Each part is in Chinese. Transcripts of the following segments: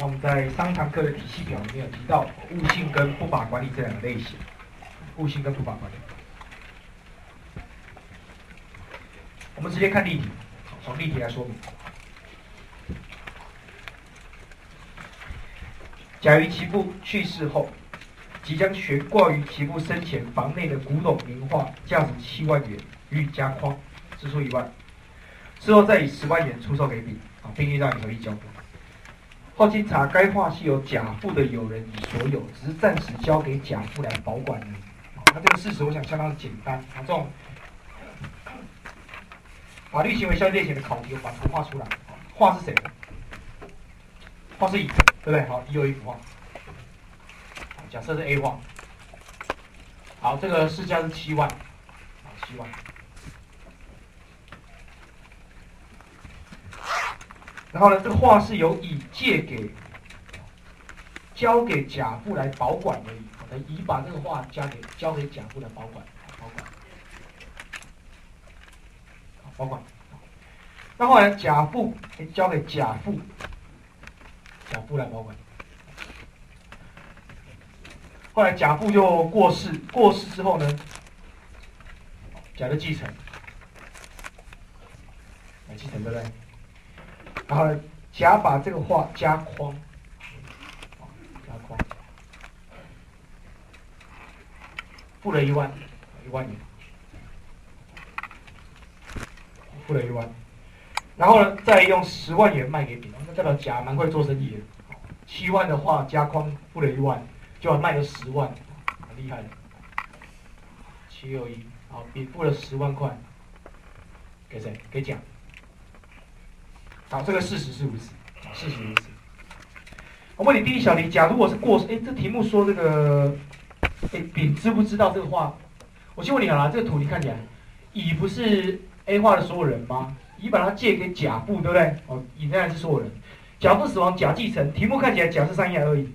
那我们在上一堂课的体系表里面有提到悟性跟不法管理这两个类型，悟性跟不法管理。我们直接看例题，从例题来说明。甲于其父去世后，即将悬挂于其父生前房内的古董名画，价值七万元，予以加框，支出一万，之后再以十万元出售给丙，啊，并让你合意交付。后经查，该画是由甲父的友人已所有，只是暂时交给甲父来保管而已。那这个事实，我想相当的简单。这种 法律行为效力类型的考题，我把图画出来。画是谁？画是乙，对不对？好，乙有一幅画。假设是 A 画。好，这个市价是七万。七万。然后呢，这个画是由乙借给、交给甲父来保管而已。好的，乙把这个画交给交给甲父来保管，保管，保管。那后来甲父交给甲父，甲父来保管。后来甲父就过世，过世之后呢，甲的继承，来继承对不对？然后呢，甲把这个画加框，加框，付了一万，一万元，付了一万，然后呢，再用十万元卖给丙，那代表甲蛮会做生意的。七万的话加框付了一万，就要卖了十万，很厉害的。七六一，好，丙付了十万块，给谁？给甲。好，这个事实是如此，事实如此。我问你，第一小题，甲如果是过失，哎，这题目说这个，哎，丙知不知道这个画？我先问你好了，这个图你看起来，乙不是 A 画的所有人吗？乙把它借给甲父，对不对？哦，乙仍然是所有人。甲父死亡，甲继承。题目看起来，甲是三亿而已。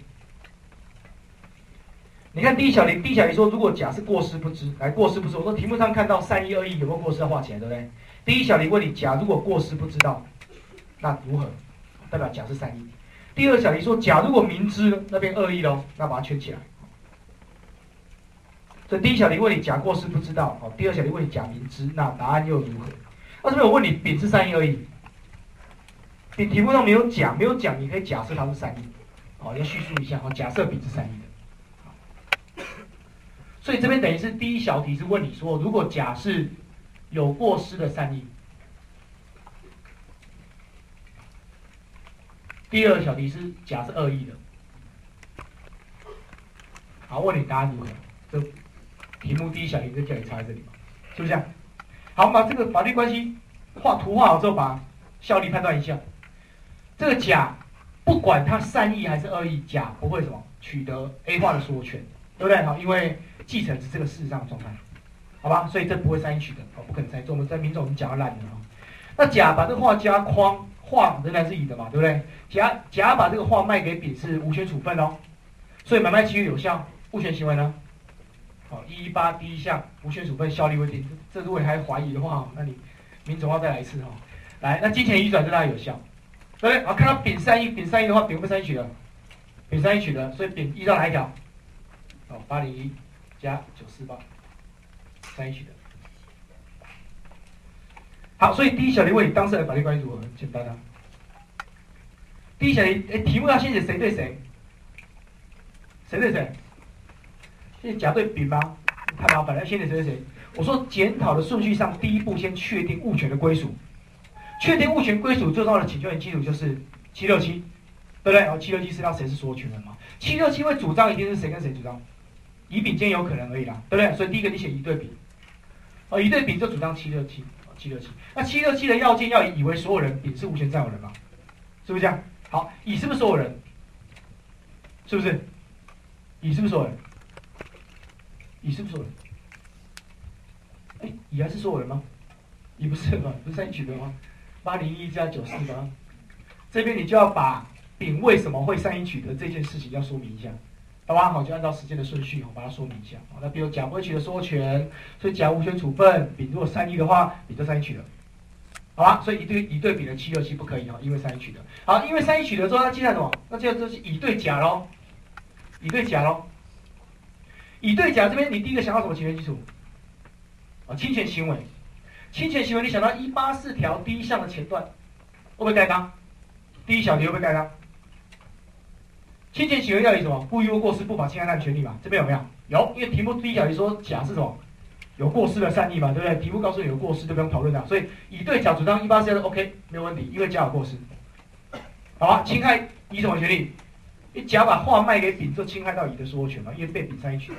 你看第一小题，第一小题说，如果甲是过失不知，来过失不知，我说题目上看到三亿二亿有没有过失要画起来，对不对？第一小题问你，甲如果过失不知道。那如何？代表甲是善意。第二小题说，甲如果明知那边恶意喽，那把它圈起来。这第一小题问你甲过失不知道，好，第二小题问你甲明知，那答案又如何？那这边我问你丙是善意而已，丙题目上没有讲，没有讲，你可以假设它是善意，好，要叙述一下，好，假设丙是善意的。所以这边等于是第一小题是问你说，如果甲是有过失的善意。第二小题是甲是恶意的，好，问你答案如何？这题目第一小题就叫你抄在这里，是不是？好，我们把这个法律关系画图画好之后，把效力判断一下。这个甲不管他善意还是恶意，甲不会什么取得 A 画的所有权，对不对？好，因为继承是这个事实上的状态，好吧？所以这不会善意取得，哦，不可能善意。我们在民众我们讲的烂的哈。那甲把这个画加框。画仍然是乙的嘛，对不对？甲甲把这个画卖给丙是无权处分哦，所以买卖契约有效，物权行为呢？好，一一八第一项无权处分效力未定，这如果还怀疑的话，那你民总要再来一次哈。来，那金钱移转对它有效，对不对？好，看到丙三一，丙三一的话，丙不三一取得，丙三一取得，所以丙依照哪一条？哦，八零一加九四八，三一取得。好，所以第一小题问你当事人法律关系如何？简单啊。第一小题，哎，题目要先写谁对谁？谁对谁？先甲对丙吗？太麻烦了，先写谁对谁？我说检讨的顺序上，第一步先确定物权的归属。确定物权归属最重要的请求人基础就是七六七，对不对？然后七六七是让谁是所有权人嘛？七六七会主张一定是谁跟谁主张？乙丙间有可能而已啦，对不对？所以第一个你写乙对丙，哦，乙对丙就主张七六七。七六七，那七六七的要件要以为所有人丙是无权占有人嘛？是不是这样？好，乙是不是所有人？是不是？乙是不是所有人？乙是不是所有人？哎，乙还是所有人吗？乙不是吗？不是三一取得吗？八零一加九四八，这边你就要把丙为什么会三一取得这件事情要说明一下。好吧，好，就按照时间的顺序，我把它说明一下。好，那比如甲不会取得所有权，所以甲无权处分。丙如果善意的话，丙就善意取得。好吧？所以乙对乙对丙的七六七不可以哦，因为善意取得。好，因为善意取得之后，那接下来什么？那接下来就是乙对甲喽，乙对甲喽。乙对甲这边，你第一个想到什么侵权基础？啊，侵权行为。侵权行为，你想到一八四条第一项的前段，会不会盖章？第一小题会不会盖章？侵权行为要以什么？故意或过失不法侵害他的权利嘛？这边有没有？有，因为题目第一小题说甲是什么？有过失的善意嘛，对不对？题目告诉你有过失，就不用讨论了。所以乙对甲主张一八四条 OK 没有问题，因为甲有过失。好吧，侵害乙什么权利？你甲把画卖给丙，就侵害到乙的所有权嘛，因为被丙三取。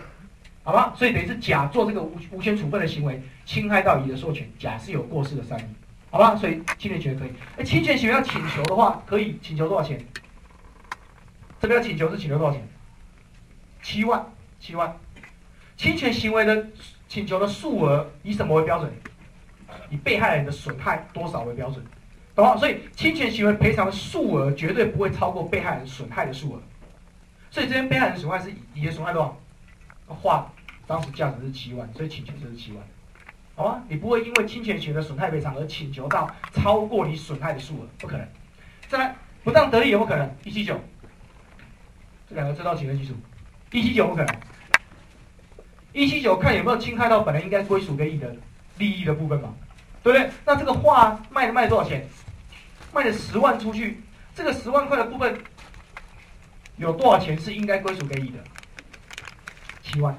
好吧，所以等于是甲做这个无无权处分的行为，侵害到乙的授权，甲是有过失的善意，好吧？所以侵权权可以。哎，侵权行为要请求的话，可以请求多少钱？这边要请求是请求多少钱？七万，七万。侵权行为的请求的数额以什么为标准？以被害人的损害多少为标准，懂吗？所以侵权行为赔偿的数额绝对不会超过被害人损害的数额。所以这边被害人损害是乙的损害多少？画。当时价值是七万，所以请求就是七万，好吗？你不会因为侵权行为的损害赔偿而请求到超过你损害的数额，不可能。再来，不当得利有没有可能？一七九，这两个知道请求基础，一七九不可能。一七九看有没有侵害到本来应该归属给你的利益的部分嘛？对不对？那这个画卖了卖多少钱？卖了十万出去，这个十万块的部分有多少钱是应该归属给你的？七万。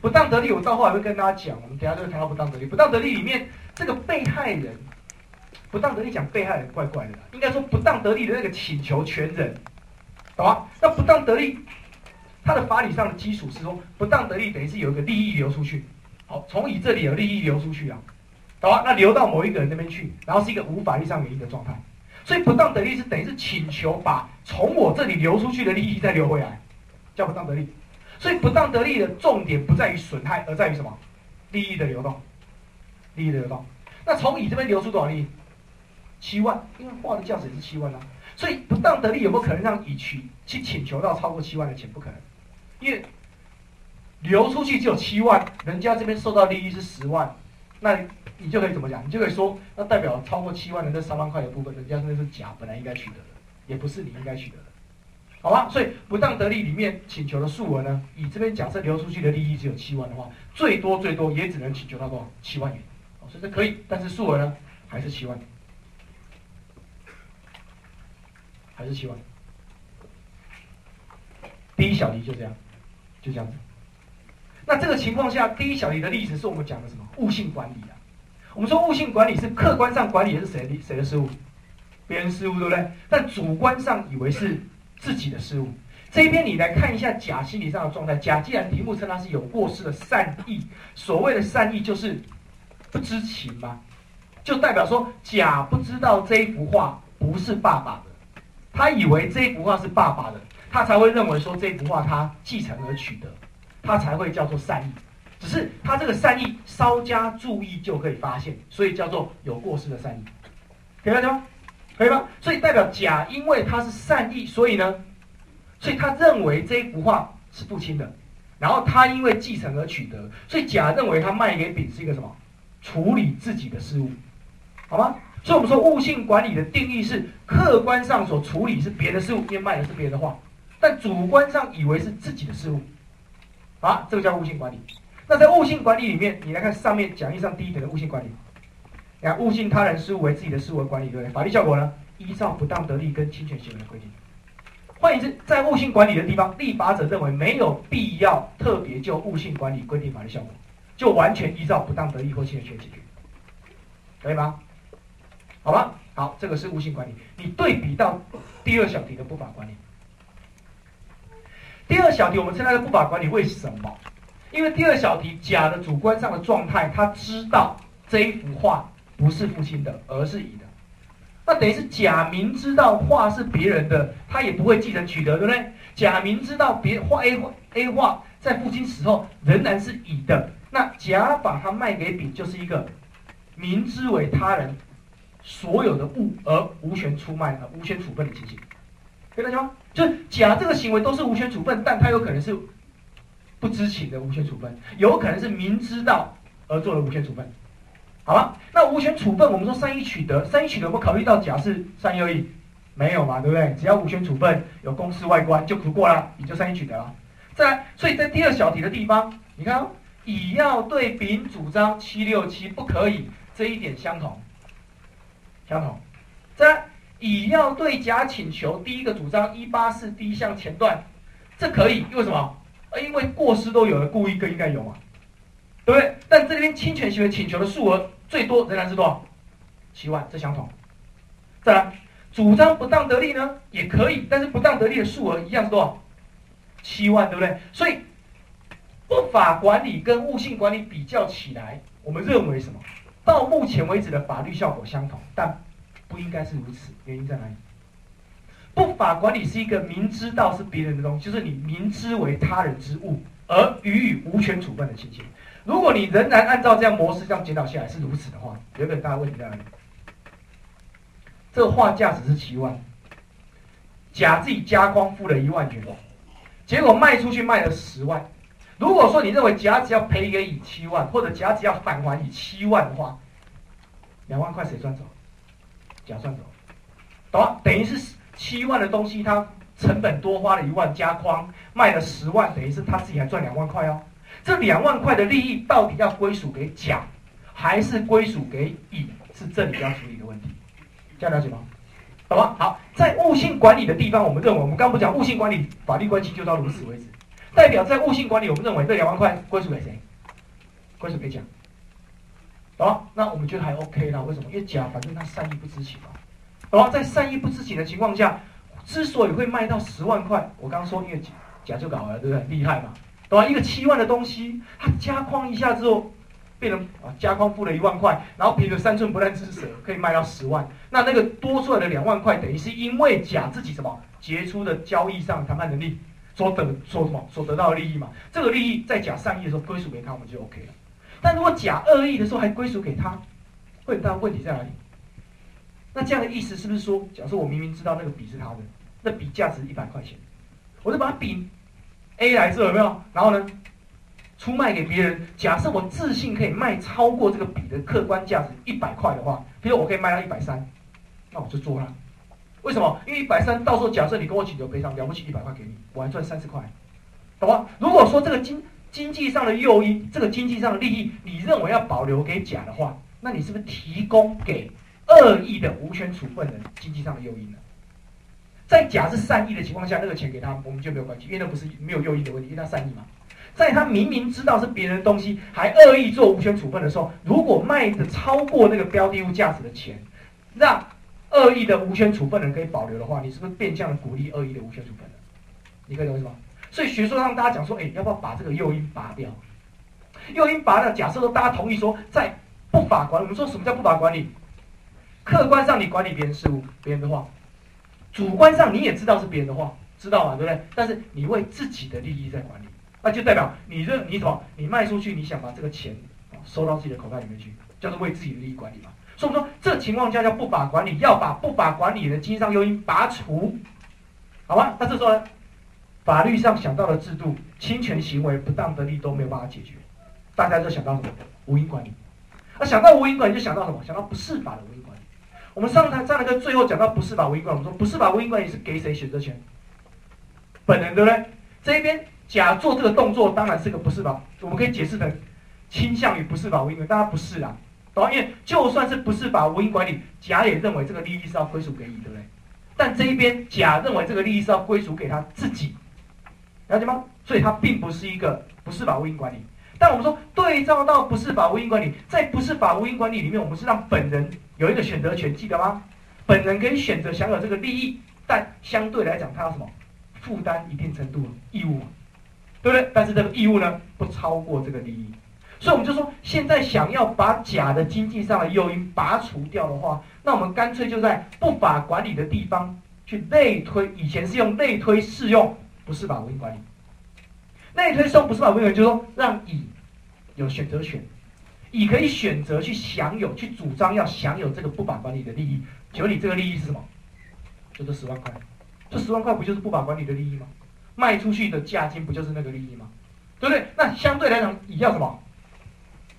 不当得利，我到后来会跟大家讲。我们等下就会谈到不当得利。不当得利里面，这个被害人，不当得利讲被害人怪怪的，应该说不当得利的那个请求权人，懂吗？那不当得利，它的法理上的基础是说，不当得利等于是有一个利益流出去，好，从乙这里有利益流出去啊，懂吗？那流到某一个人那边去，然后是一个无法律上原因的状态，所以不当得利是等于是请求把从我这里流出去的利益再流回来，叫不当得利。所以不当得利的重点不在于损害，而在于什么？利益的流动，利益的流动。那从乙这边流出多少利益？七万，因为画的价值也是七万啊。所以不当得利有没有可能让乙去去请求到超过七万的钱？不可能，因为流出去只有七万，人家这边收到利益是十万，那你就可以怎么讲？你就可以说，那代表超过七万的那三万块的部分，人家那是假，本来应该取得的，也不是你应该取得的。好吧，所以不当得利里面请求的数额呢，以这边假设流出去的利益只有七万的话，最多最多也只能请求到多少？七万元。所以这可以，但是数额呢还是七万，还是七万。第一小题就这样，就这样子。那这个情况下，第一小题的例子是我们讲的什么？悟性管理啊。我们说悟性管理是客观上管理的是谁的谁的失误？别人失误对不对？但主观上以为是。自己的失误，这一边你来看一下甲心理上的状态。甲既然题目称他是有过失的善意，所谓的善意就是不知情吗？就代表说甲不知道这一幅画不是爸爸的，他以为这一幅画是爸爸的，他才会认为说这幅画他继承而取得，他才会叫做善意。只是他这个善意稍加注意就可以发现，所以叫做有过失的善意，可以了解吗？可以吗？所以代表甲，因为他是善意，所以呢，所以他认为这一幅画是父亲的，然后他因为继承而取得，所以甲认为他卖给丙是一个什么？处理自己的事物，好吗？所以我们说物性管理的定义是客观上所处理是别的事物，因为卖的是别人的画，但主观上以为是自己的事物，啊，这个叫物性管理。那在物性管理里面，你来看上面讲义上第一点的物性管理。啊物性他人事物为自己的事物管理，对不对？法律效果呢？依照不当得利跟侵权行为的规定。换言之，在物性管理的地方，立法者认为没有必要特别就物性管理规定法律效果，就完全依照不当得利或侵权行为解决，可以吗？好吧，好，这个是误信管理。你对比到第二小题的不法管理。第二小题我们称它的不法管理，为什么？因为第二小题甲的主观上的状态，他知道这一幅画。不是父亲的，而是乙的，那等于是甲明知道画是别人的，他也不会继承取得，对不对？甲明知道别画 A 画 A 画在父亲死后仍然是乙的，那甲把它卖给丙，就是一个明知为他人所有的物而无权出卖的无权处分的情形，可以大家吗？就是甲这个行为都是无权处分，但他有可能是不知情的无权处分，有可能是明知道而做了无权处分。好了，那无权处分，我们说善意取得，善意取得我们考虑到甲是善意而已？没有嘛，对不对？只要无权处分有公示外观就可过了，你就善意取得了。再来，所以在第二小题的地方，你看，乙要对丙主张七六七不可以，这一点相同，相同。再来，乙要对甲请求第一个主张一八四第一项前段，这可以，因为什么？因为过失都有了，故意更应该有嘛，对不对？但这边侵权行为请求的数额最多仍然是多少？七万，这相同。再来，主张不当得利呢，也可以，但是不当得利的数额一样是多少？七万，对不对？所以不法管理跟物性管理比较起来，我们认为什么？到目前为止的法律效果相同，但不应该是如此。原因在哪里？不法管理是一个明知道是别人的东西，就是你明知为他人之物而予以无权处分的情形。如果你仍然按照这样模式这样检讨下来是如此的话，有个很大的问题在哪里？这个画价值是七万，甲自己加框付了一万元。结果卖出去卖了十万，如果说你认为甲只要赔给乙七万，或者甲只要返还乙七万的话，两万块谁赚走？甲赚走，懂吗？等于是七万的东西，他成本多花了一万加框，卖了十万，等于是他自己还赚两万块哦。这两万块的利益到底要归属给甲，还是归属给乙？是这里要处理的问题，这样了解吗？好吧，好，在物性管理的地方，我们认为，我们刚不讲物性管理法律关系就到如此为止。代表在物性管理，我们认为这两万块归属给谁？归属给甲。好，那我们觉得还 OK 啦。为什么？因为甲反正他善意不知情嘛。然后，在善意不知情的情况下，之所以会卖到十万块，我刚刚说，因为甲就搞了，对不对？厉害嘛，对吧？一个七万的东西，他加框一下之后。变成啊，加框付了一万块，然后凭着三寸不烂之舌可以卖到十万，那那个多出来的两万块，等于是因为甲自己什么杰出的交易上谈判能力所得所什么所得到的利益嘛？这个利益在甲善意的时候归属给他，我们就 OK 了。但如果假恶意的时候还归属给他，会很大问题在哪里？那这样的意思是不是说，假设我明明知道那个笔是他的，那笔价值一百块钱，我就把笔 A 来做有没有？然后呢？出卖给别人，假设我自信可以卖超过这个笔的客观价值一百块的话，比如我可以卖到一百三，那我就做了。为什么？因为一百三，到时候假设你跟我请求赔偿，了不起一百块给你，我还赚三十块，懂吗？如果说这个金经济上的诱因，这个经济上的利益，你认为要保留给甲的话，那你是不是提供给恶意的无权处分人经济上的诱因呢？在甲是善意的情况下，那个钱给他，我们就没有关系，因为那不是没有诱因的问题，因为他善意嘛。在他明明知道是别人的东西，还恶意做无权处分的时候，如果卖的超过那个标的物价值的钱，让恶意的无权处分人可以保留的话，你是不是变相的鼓励恶意的无权处分人？你可以懂意思吗？所以学说让大家讲说，哎，要不要把这个诱因拔掉？诱因拔掉，假设说大家同意说，在不法管理，我们说什么叫不法管理？客观上你管理别人事物，别人的话；主观上你也知道是别人的话，知道嘛，对不对？但是你为自己的利益在管理。那就代表你认你什么？你卖出去，你想把这个钱收到自己的口袋里面去，叫做为自己的利益管理嘛。所以说，这情况下叫不法管理，要把不法管理的经济上诱因拔除，好吧？那这时候呢，法律上想到的制度，侵权行为、不当得利都没有办法解决，大家就想到什么？无因管理。那想到无因管理，就想到什么？想到不是法的无因管理。我们上台上台课最后讲到不是法无因管理，我们说不是法无因管理是给谁选择权？本人对不对？这一边。甲做这个动作当然是个不是法，我们可以解释成倾向于不是法无因管理，当然不是啦，懂因为就算是不是法无因管理，甲也认为这个利益是要归属给乙，对不对？但这一边甲认为这个利益是要归属给他自己，了解吗？所以它并不是一个不是法无因管理。但我们说对照到不是法无因管理，在不是法无因管理里面，我们是让本人有一个选择权，记得吗？本人可以选择享有这个利益，但相对来讲，他要什么？负担一定程度义务。对不对？但是这个义务呢，不超过这个利益，所以我们就说，现在想要把甲的经济上的诱因拔除掉的话，那我们干脆就在不法管理的地方去类推。以前是用类推适用，不是把无因管理。类推送不是把无因管理，就是说让乙有选择权，乙可以选择去享有、去主张要享有这个不法管理的利益。请问你这个利益是什么？就这十万块，这十万块不就是不法管理的利益吗？卖出去的价金不就是那个利益吗？对不对？那相对来讲，乙要什么？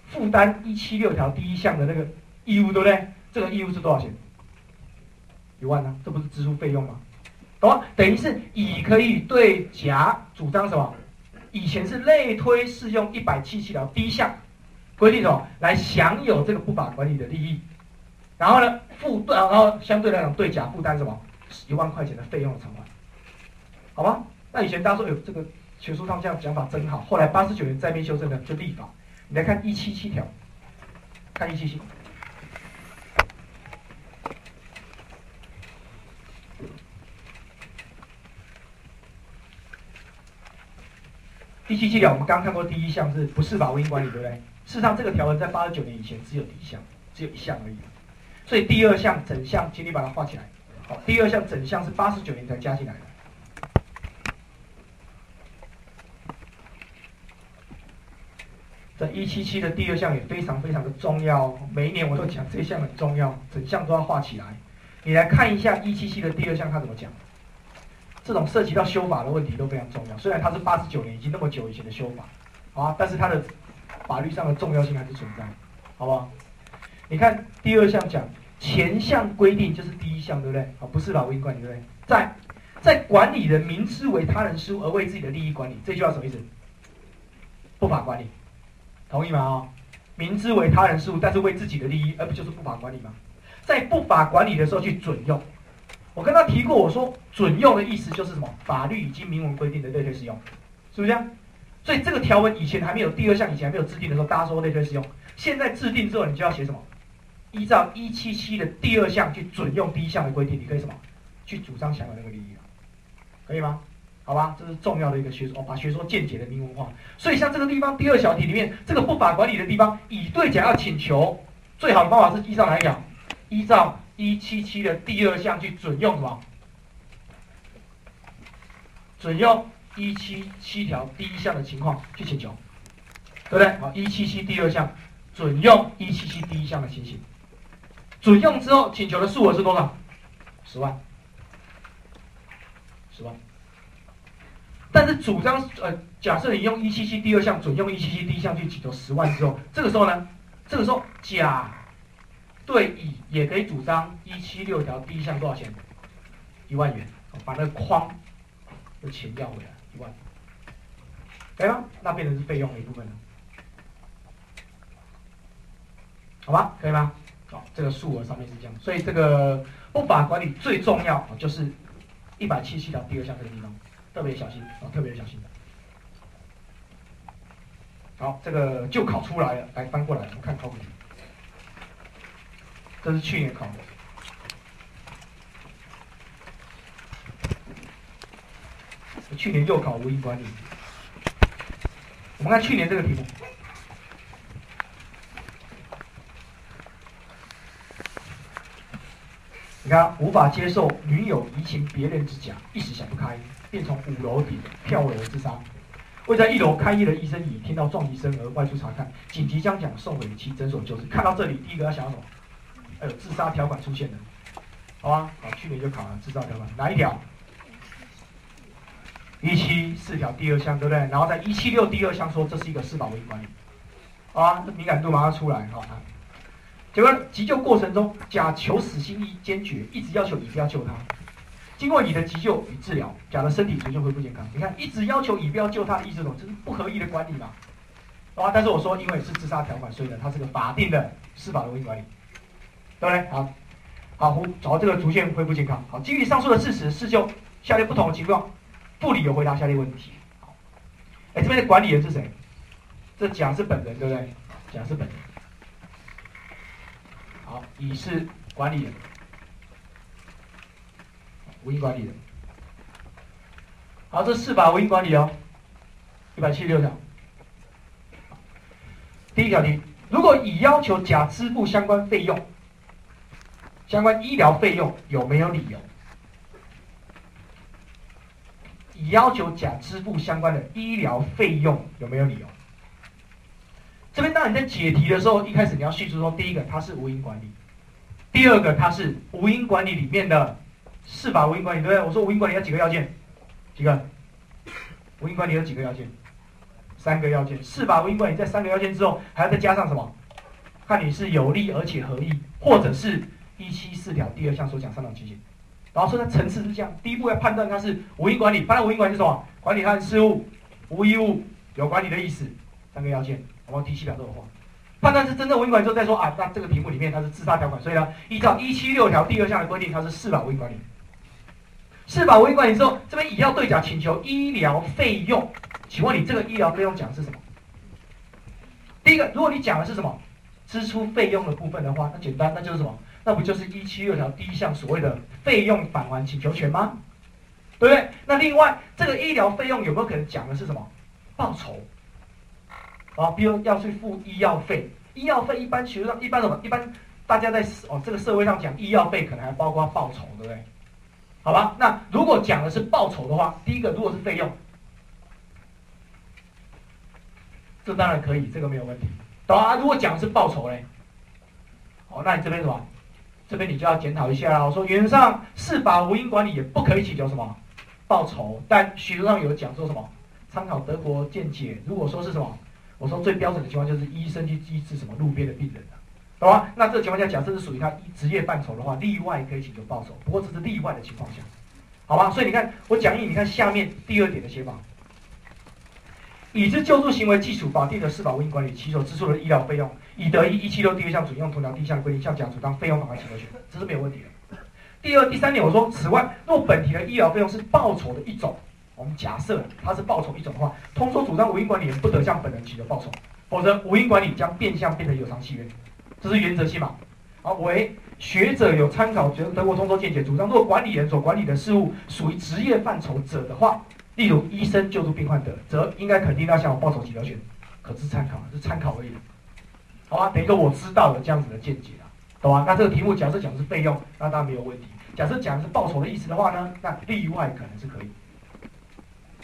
负担一七六条第一项的那个义务，对不对？这个义务是多少钱？一万呢？这不是支出费用吗？懂吗？等于是乙可以对甲主张什么？以前是类推适用一百七七条第一项规定什么？来享有这个不法管理的利益。然后呢，负然后相对来讲对甲负担什么？一万块钱的费用的偿还，好吧？那以前大家说有这个学术上这样讲法真好。后来八十九年再编修正的就立法，你来看一七七条，看一七七。第七七条，我们刚看过第一项是不是法无因管理，对不对？事实上，这个条文在八十九年以前只有第一项，只有一项而已。所以第二项整项，请你把它画起来。好，第二项整项是八十九年才加进来的。这一七七的第二项也非常非常的重要，每一年我都讲这项很重要，整项都要画起来。你来看一下一七七的第二项，它怎么讲？这种涉及到修法的问题都非常重要。虽然它是八十九年，已经那么久以前的修法，啊，但是它的法律上的重要性还是存在，好不好？你看第二项讲前项规定就是第一项，对不对？啊，不是老因管理，对不对？在在管理人明知为他人事务而为自己的利益管理，这句话什么意思？不法管理，同意吗？啊，明知为他人事务，但是为自己的利益，而不就是不法管理吗？在不法管理的时候去准用，我跟他提过，我说准用的意思就是什么？法律已经明文规定的类推适用，是不是？所以这个条文以前还没有第二项，以前还没有制定的时候，大家说类推适用，现在制定之后，你就要写什么？依照一七七的第二项去准用第一项的规定，你可以什么？去主张享有那个利益啊？可以吗？好吧，这是重要的一个学说，把学说见解的明文化。所以像这个地方第二小题里面，这个不法管理的地方，乙对甲要请求，最好的方法是依照哪一条？依照一七七的第二项去准用什么？准用一七七条第一项的情况去请求，对不对？好，一七七第二项准用一七七第一项的情形。准用之后，请求的数额是多少？十万，十万。但是主张呃，假设你用一七七第二项准用一七七第一项去请求十万之后，这个时候呢，这个时候甲对乙也可以主张一七六条第一项多少钱？一万元，把那个框的钱要回来一万，可以吗？那变成是费用的一部分了，好吧？可以吗？这个数额上面是这样，所以这个不法管理最重要，就是一百七十七条第二项这个地方，特别小心啊，特别小心。好，这个就考出来了，来翻过来，我们看考古题。这是去年考的，去年又考无因管理。我们看去年这个题目。你看，无法接受女友移情别人之假，一时想不开，便从五楼顶跳楼自杀。位在一楼开业的医生乙听到撞击声而外出查看，紧急将蒋送回其诊所救治。看到这里，第一个要想到什么？哎呦，自杀条款出现的，好吧？好，去年就考了自杀条款，哪一条？一七四条第二项，对不对？然后在一七六第二项说这是一个司法违规管理，啊，这敏感度马上出来，好啊。结果急救过程中，甲求死心意坚决，一直要求乙不要救他。经过乙的急救与治疗，甲的身体逐渐恢复健康。你看，一直要求乙不要救他的意思，什么？这是不合意的管理嘛？啊！但是我说，因为是自杀条款，所以呢，它是个法定的司法违规管理，对不对？好，好，找到这个逐渐恢复健康。好，基于上述的事实，是就下列不同的情况，不理由回答下列问题。哎，这边的管理人是谁？这甲是本人，对不对？甲是本人。好，乙是管理人，无因管理人。好，这四把无因管理哦，一百七十六条。第一条题：如果乙要求甲支付相关费用，相关医疗费用有没有理由？乙要求甲支付相关的医疗费用有没有理由？这边当你在解题的时候，一开始你要叙述说，第一个它是无因管理，第二个它是无因管理里面的司法无因管理，对不对？我说无因管理有几个要件？几个？无因管理有几个要件？三个要件，四法无因管理在三个要件之后，还要再加上什么？看你是有利而且合意，或者是一七四条第二项所讲三种情形。然后说它层次是这样：第一步要判断它是无因管理，判断无因管理是什么？管理他人事务，无义务，有管理的意思，三个要件。我们第七条都有话。判断是真正无因管理之后再说啊，那这个题目里面它是自杀条款，所以呢，依照一七六条第二项的规定，它是四法无因管理。四法无因管理之后，这边以要对甲请求医疗费用，请问你这个医疗费用讲的是什么？第一个，如果你讲的是什么支出费用的部分的话，那简单，那就是什么？那不就是一七六条第一项所谓的费用返还请求权吗？对不对？那另外，这个医疗费用有没有可能讲的是什么报酬？啊，比如要去付医药费，医药费一般学上一般什么？一般大家在哦这个社会上讲医药费，可能还包括报酬，对不对？好吧，那如果讲的是报酬的话，第一个如果是费用，这当然可以，这个没有问题，懂啊？如果讲的是报酬嘞，哦，那你这边什么？这边你就要检讨一下啦。我说原则上司法无因管理也不可以请求什么报酬，但学术上有讲说什么？参考德国见解，如果说是什么？我说最标准的情况就是医生去医治什么路边的病人懂吗？那这个情况下，假设是属于他职业范畴的话，例外可以请求报酬，不过这是例外的情况下，好吧？所以你看我讲义，你看下面第二点的写法，已知救助行为基础法定的司法无因管理其所支出的医疗费用，以得依一七六第二项准用同条第一项规定向甲主张费用返还请求权，这是没有问题的。第二、第三点，我说此外，若本题的医疗费用是报酬的一种。我们假设它是报酬一种的话，通说主张无因管理人不得向本人取得报酬，否则无因管理将变相变成有偿契约，这是原则性嘛？好，为学者有参考德德国通说见解，主张若管理人所管理的事物属于职业范畴者的话，例如医生救助病患者，则应该肯定要向我报酬请求权，可是参考，是参考而已。好吧，等于说我知道的这样子的见解了，懂吧？那这个题目假设讲的是费用，那当然没有问题；假设讲的是报酬的意思的话呢，那例外可能是可以。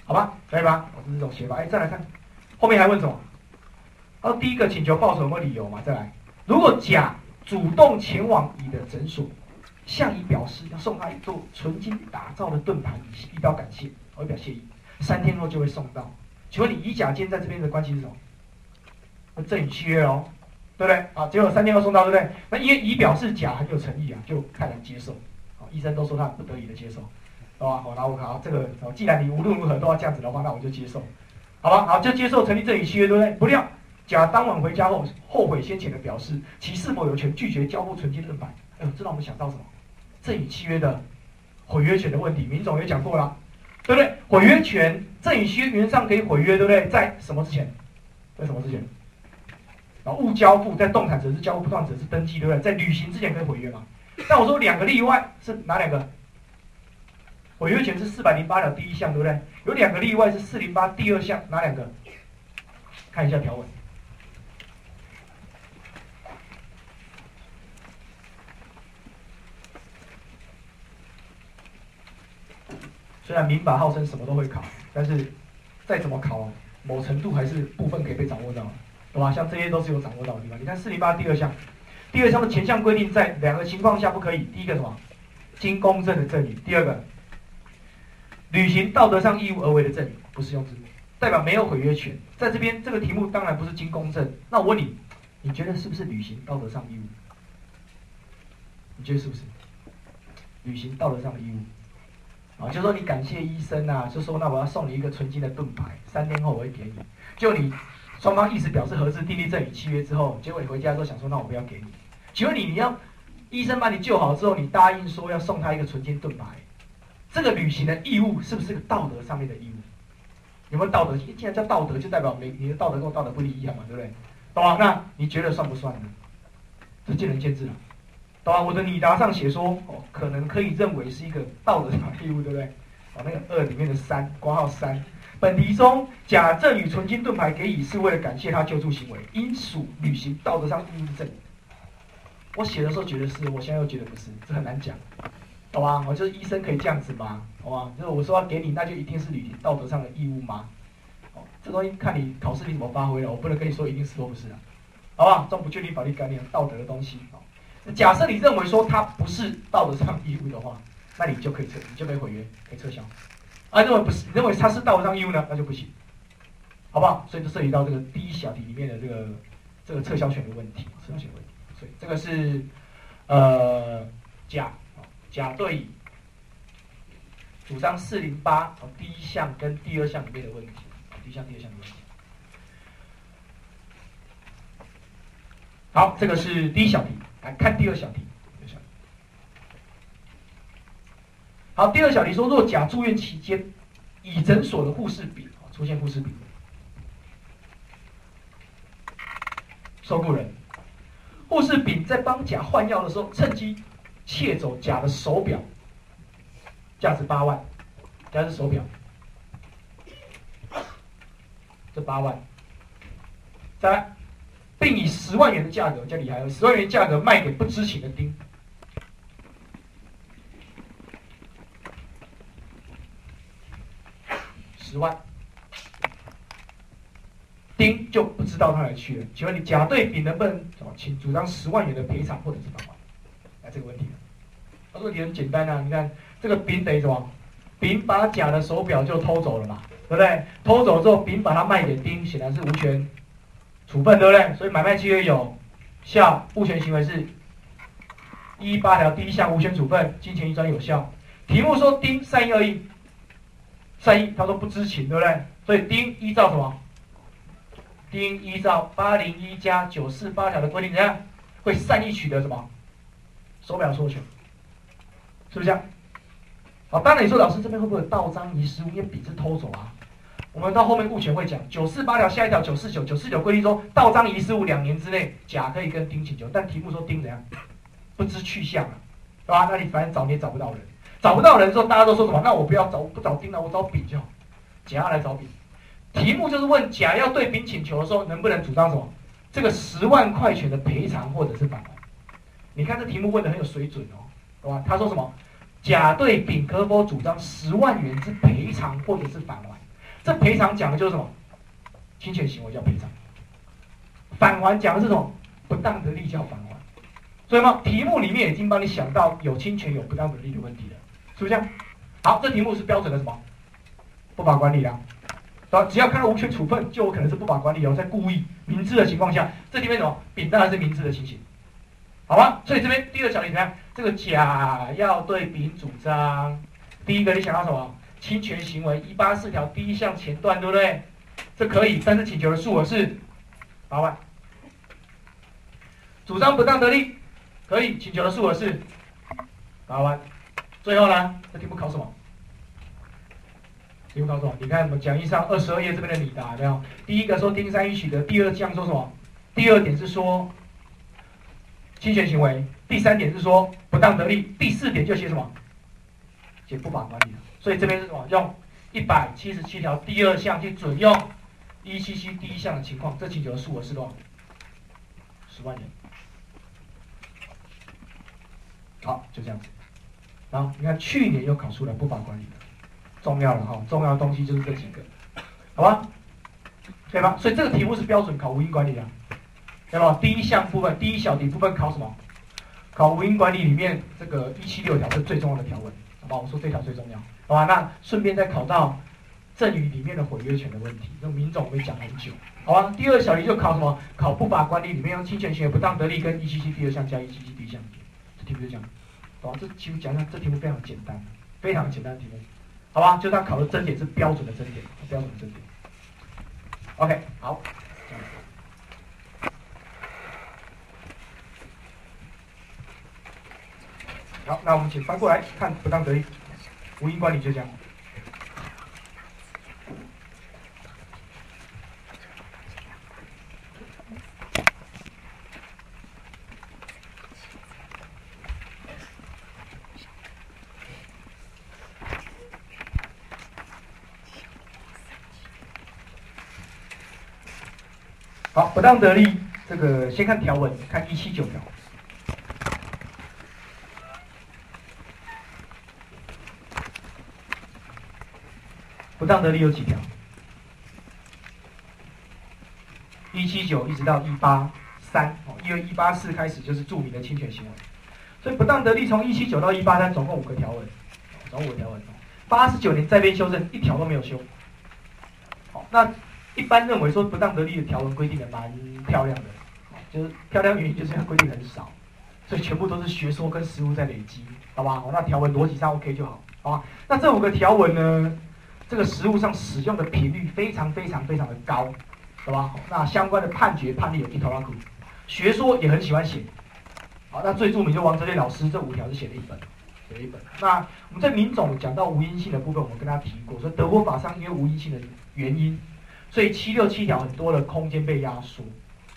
好吧，可以吧？我是这种写法。哎，再来看，后面还问什么？哦，第一个请求报酬有没有理由嘛？再来，如果甲主动前往乙的诊所，向乙表示要送他一座纯金打造的盾牌，以表感谢，以表谢意，三天后就会送到。请问你乙甲间在这边的关系是什么？赠与契约哦，对不对？啊，结果三天后送到，对不对？那因为乙表示甲很有诚意啊，就开然接受。好，医生都说他不得已的接受。好吧，好，那我好，这个，既然你无论如何都要这样子的话，那我就接受，好吧，好，就接受成立赠与契约，对不对？不料甲当晚回家后，后悔先前的表示，其是否有权拒绝交付存金盾牌？哎呦，这让我们想到什么？赠与契约的毁约权的问题，民总也讲过了，对不对？毁约权，赠与契约原上可以毁约，对不对？在什么之前？在什么之前？然后误交付，在动产者是交付，不动产者是登记，对不对？在履行之前可以毁约吗？但我说两个例外是哪两个？毁约权是四百零八条第一项，对不对？有两个例外是四零八第二项，哪两个？看一下条文。虽然民法号称什么都会考，但是再怎么考，某程度还是部分可以被掌握到，懂吧？像这些都是有掌握到的地方。你看四零八第二项，第二项的前项规定，在两个情况下不可以。第一个什么？经公证的赠与。第二个。履行道德上义务而为的赠与不适用之，代表没有毁约权。在这边这个题目当然不是经公证，那我问你，你觉得是不是履行道德上义务？你觉得是不是？履行道德上的义务，啊，就说你感谢医生啊，就说那我要送你一个纯金的盾牌，三天后我会给你。就你双方意思表示合适，订立赠与契约之后，结果你回家之后想说，那我不要给你。请问你，你要医生把你救好之后，你答应说要送他一个纯金盾牌？这个履行的义务是不是个道德上面的义务？有没有道德？既然叫道德，就代表没你的道德跟我道德不一样嘛，对不对？懂吗？那你觉得算不算呢？这见仁见智了，懂吗？我的拟答上写说，哦，可能可以认为是一个道德上的义务，对不对？哦，那个二里面的三，括号三，本题中甲赠与纯金盾牌给乙是为了感谢他救助行为，应属履行道德上义务的赠与。我写的时候觉得是，我现在又觉得不是，这很难讲。懂吧？我就是医生，可以这样子吗？好吧，就是我说要给你，那就一定是履行道德上的义务吗？哦，这东西看你考试你怎么发挥了，我不能跟你说一定是或不是啊，好吧？这种不确定法律概念、道德的东西，假设你认为说他不是道德上义务的话，那你就可以撤，你就可以毁约，可以撤销。啊，认为不是，认为他是道德上义务呢，那就不行。好不好？所以就涉及到这个第一小题里面的这个这个撤销权的问题，撤销权问题。所以这个是呃甲甲对乙主张四零八第一项跟第二项里面的问题，第一项第二项的问题。好，这个是第一小题，来看第二小题。好，第二小题说，若甲住院期间，乙诊所的护士丙出现护士丙，受雇人护士丙在帮甲换药的时候，趁机窃走甲的手表，价值八万，价值手表，这八万，再来。并以十万元的价格，叫厉害了，十万元价格卖给不知情的丁，十万，丁就不知道他哪去了。请问你甲对丙能不能请主张十万元的赔偿或者是返还？那这个问题，这个问题很简单啊，你看这个丙等于什么？丙把甲的手表就偷走了嘛，对不对？偷走之后，丙把它卖给丁，显然是无权。处分对不对？所以买卖契约有效，物权行为是一八条第一项无权处分，金钱移转有效。题目说丁善意恶意，善意他说不知情对不对？所以丁依照什么？丁依照八零一加九四八条的规定怎样？会善意取得什么？手表所有权，是不是这样？好，当然你说老师这边会不会有盗章遗失物？因为笔是偷走啊。我们到后面物权会讲九四八条下一条九四九九四九规定说盗章遗失物两年之内甲可以跟丁请求，但题目说丁怎样不知去向啊，对吧？那你反正找你也找不到人，找不到人之后大家都说什么？那我不要找不找丁了，我找丙就好。甲要来找丙，题目就是问甲要对丙请求的时候能不能主张什么？这个十万块钱的赔偿或者是返还？你看这题目问的很有水准哦，对吧？他说什么？甲对丙可否主张十万元之赔偿或者是返还？这赔偿讲的就是什么？侵权行为叫赔偿，返还讲的是什么？不当得利叫返还。所以嘛，题目里面已经帮你想到有侵权有不当得利的问题了，是不是这样？好，这题目是标准的什么？不法管理啊，只要看到无权处分，就有可能是不法管理哦，在故意明知的情况下，这里面什么？丙当然是明知的情形，好吧？所以这边第二小题怎么样？这个甲要对丙主张，第一个你想到什么？侵权行为一八四条第一项前段，对不对？这可以，但是请求的数额是八万。主张不当得利，可以，请求的数额是八万。最后呢，这题目考什么？题目考什么？你看我们讲义上二十二页这边的拟答，没有？第一个说丁三一取得，第二项说什么？第二点是说侵权行为，第三点是说不当得利，第四点就写什么？写不法管理所以这边是什么？用一百七十七条第二项去准用一七七第一项的情况，这请求的数额是多少？十万元。好，就这样子。然后你看去年又考出来不法管理的，重要了哈，重要的东西就是这几个，好吧？对吧？所以这个题目是标准考无因管理的，对吧？第一项部分，第一小题部分考什么？考无因管理里面这个一七六条是最重要的条文，好吧？我说这条最重要。好吧，那顺便再考到赠与里面的毁约权的问题，那民总会讲很久。好吧，第二小题就考什么？考不法管理里面用侵权行为不当得利跟一七七第二项加一七七第一项，这题目就讲。好吧，这题目讲一下，这题目非常简单，非常简单的题目。好吧，就他考的真点是标准的真点，标准的真点。OK，好。好，那我们请翻过来看不当得利。无因管理就这样。好，不当得利，这个先看条文，看一七九条。不当得利有几条？一七九一直到一八三，因为一八四开始就是著名的侵权行为，所以不当得利从一七九到一八三总共五个条文，总共五个条文。八十九年再被修正，一条都没有修。好，那一般认为说不当得利的条文规定的蛮漂亮的，就是漂亮原因就是规定很少，所以全部都是学说跟实物在累积，好吧？那条文逻辑上 OK 就好，好吧？那这五个条文呢，这个实物上使用的频率非常非常非常的高，好吧？那相关的判决判例有一头拉苦，学说也很喜欢写，好，那最著名就王哲烈老师这五条是写了一本。写一本。那我们在民总讲到无因性的部分，我们跟他提过，说德国法上因为无因性的原因，所以七六七条很多的空间被压缩，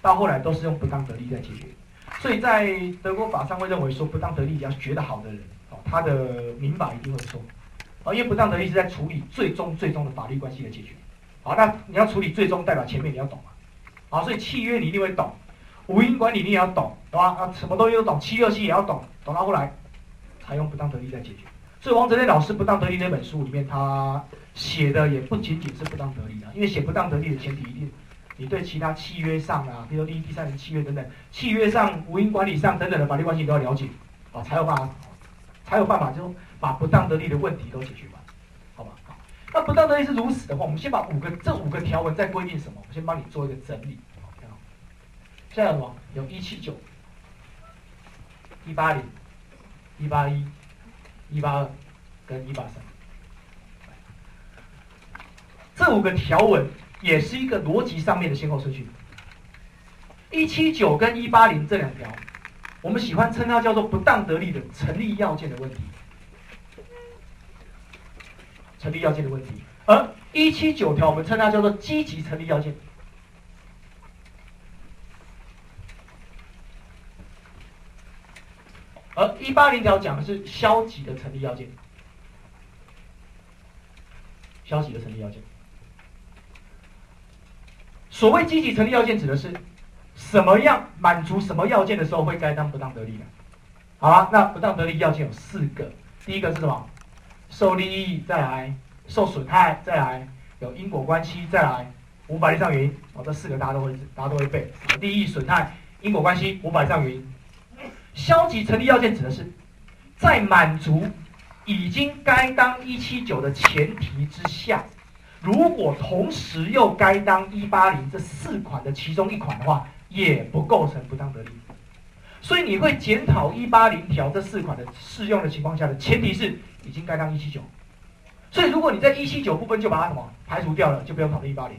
到后来都是用不当得利在解决。所以在德国法上会认为说，不当得利要学得好的人，哦，他的民法一定会错，啊，因为不当得利是在处理最终最终的法律关系的解决。好，那你要处理最终，代表前面你要懂嘛，好，所以契约你一定会懂，无因管理你也要懂，对吧？啊，什么东西都懂，七六七也要懂，懂到后来。采用不当得利在解决，所以王哲烈老师《不当得利》那本书里面，他写的也不仅仅是不当得利的，因为写不当得利的前提一定，你对其他契约上啊，比如第一、第三人契约等等，契约上、无因管理上等等的法律关系都要了解，啊，才有办法，才有办法就把不当得利的问题都解决完，好吧？那不当得利是如此的话，我们先把五个这五个条文再规定什么？我先帮你做一个整理，看好，现在有什么？有一七九、一八零。一八一、一八二跟一八三，这五个条文也是一个逻辑上面的先后顺序。一七九跟一八零这两条，我们喜欢称它叫做不当得利的成立要件的问题，成立要件的问题。而一七九条我们称它叫做积极成立要件。而一八零条讲的是消极的成立要件，消极的成立要件。所谓积极成立要件，指的是什么样满足什么要件的时候会该当不当得利的。好了，那不当得利要件有四个，第一个是什么？受利益，再来受损害，再来有因果关系，再来五百以上原因。哦，这四个大家都会大家都会背：利益、损害、因果关系、五百以上原因。消极成立要件指的是，在满足已经该当一七九的前提之下，如果同时又该当一八零这四款的其中一款的话，也不构成不当得利。所以你会检讨一八零条这四款的适用的情况下的前提是已经该当一七九。所以如果你在一七九部分就把它什么排除掉了，就不用考虑一八零。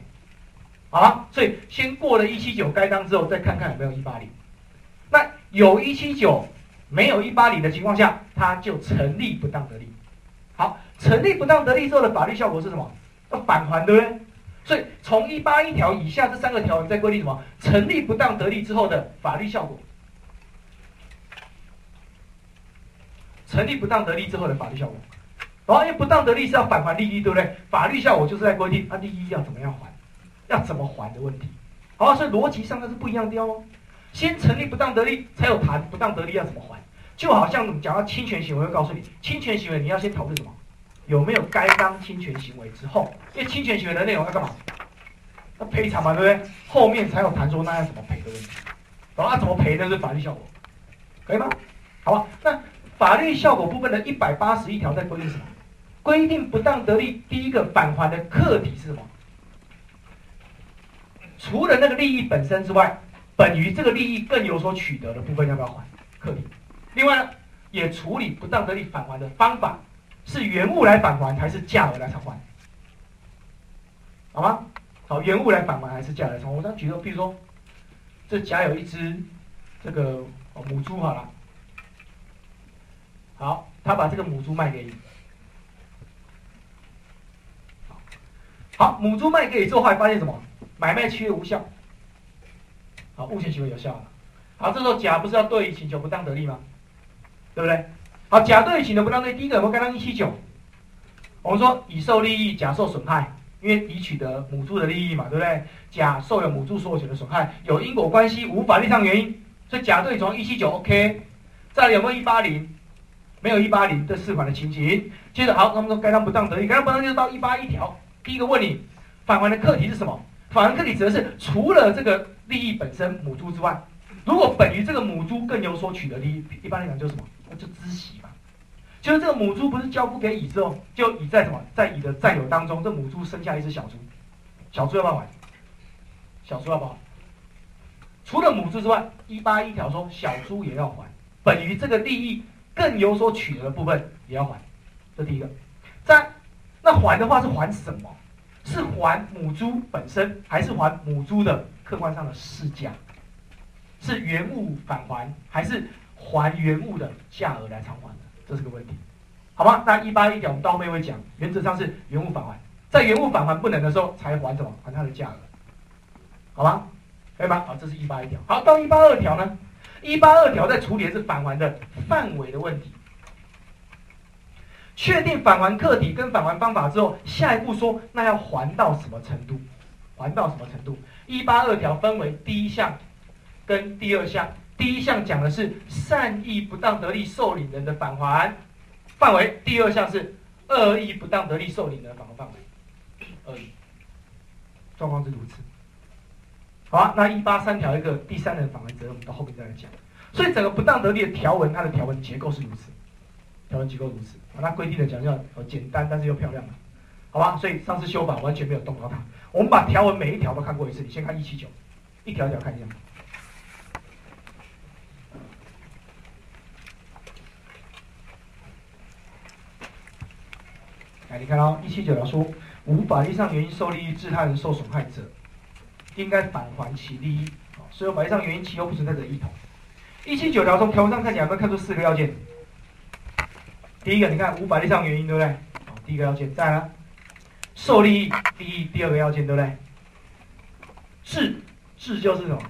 好了，所以先过了一七九该当之后，再看看有没有一八零。那有一七九，没有一八零的情况下，它就成立不当得利。好，成立不当得利之后的法律效果是什么？要返还，对不对？所以从一八一条以下这三个条文在规定什么？成立不当得利之后的法律效果。成立不当得利之后的法律效果，然后因为不当得利是要返还利益，对不对？法律效果就是在规定它利益要怎么样还，要怎么还的问题。好，所以逻辑上它是不一样的哦。先成立不当得利，才有谈不当得利要怎么还。就好像讲到侵权行为，会告诉你，侵权行为你要先讨论什么？有没有该当侵权行为之后，因为侵权行为的内容要干嘛？要赔偿嘛，对不对？后面才有谈说那要怎么赔的问题。然后怎么赔那是法律效果，可以吗？好吧，那法律效果部分的一百八十一条在规定什么？规定不当得利第一个返还的客体是什么？除了那个利益本身之外。本于这个利益更有所取得的部分要不要还？客体。另外呢，也处理不当得利返还的方法，是原物来返还还是价额来偿还？好吗？好，原物来返还还是价来偿还？我再举个，比如说，这甲有一只这个母猪，好了，好，他把这个母猪卖给你，好，母猪卖给你之后，还发现什么？买卖契约无效。好，物权行为有效。好，这时候甲不是要对请求不当得利吗？对不对？好，甲对请求不当得利，第一个有没有刚刚一七九？我们说乙受利益，甲受损害，因为乙取得母猪的利益嘛，对不对？甲受有母猪所有权的损害，有因果关系，无法律上原因，所以甲对从一七九 OK。再来有没有一八零？没有一八零这四款的情形。接着好，那么说该当不当得利，该当不当就到一八一条。第一个问你返还的课题是什么？返还课题指的是除了这个。利益本身母猪之外，如果本于这个母猪更有所取得利益，一般来讲就是什么？那就孳息嘛。就是这个母猪不是交付给乙之后，就乙在什么，在乙的占有当中，这母猪生下一只小猪，小猪要不要还？小猪要不要？除了母猪之外，一八一条说小猪也要还，本于这个利益更有所取得的部分也要还，这第一个。在那还的话是还什么？是还母猪本身，还是还母猪的客观上的市价？是原物返还，还是还原物的价额来偿还的？这是个问题，好吗？那一八一条我们到后面讲，原则上是原物返还，在原物返还不能的时候才还什么？还它的价额，好吗？可以吗？好，这是一八一条。好，到一八二条呢？一八二条在处理的是返还的范围的问题。确定返还客体跟返还方法之后，下一步说那要还到什么程度？还到什么程度？一八二条分为第一项跟第二项。第一项讲的是善意不当得利受领人的返还范围，第二项是恶意不当得利受领人的返还范围。恶意状况是如此。好啊，那一八三条一个第三人返还责任，我们到后面再来讲。所以整个不当得利的条文，它的条文结构是如此，条文结构如此。那，规定的讲叫简单，但是又漂亮好吧？所以上次修法完全没有动到它。我们把条文每一条都看过一次，你先看一七九，一条一条看一下。来，你看到一七九条说，无法律上原因受利益致他人受损害者，应该返还其利益。所有法律上原因其又不存在者一同。一七九条从条文上看起来，有没有看出四个要件？第一个，你看无法律上原因，对不对？第一个要件在啊，受利益第一，第二个要件，对不对？致致就是什么？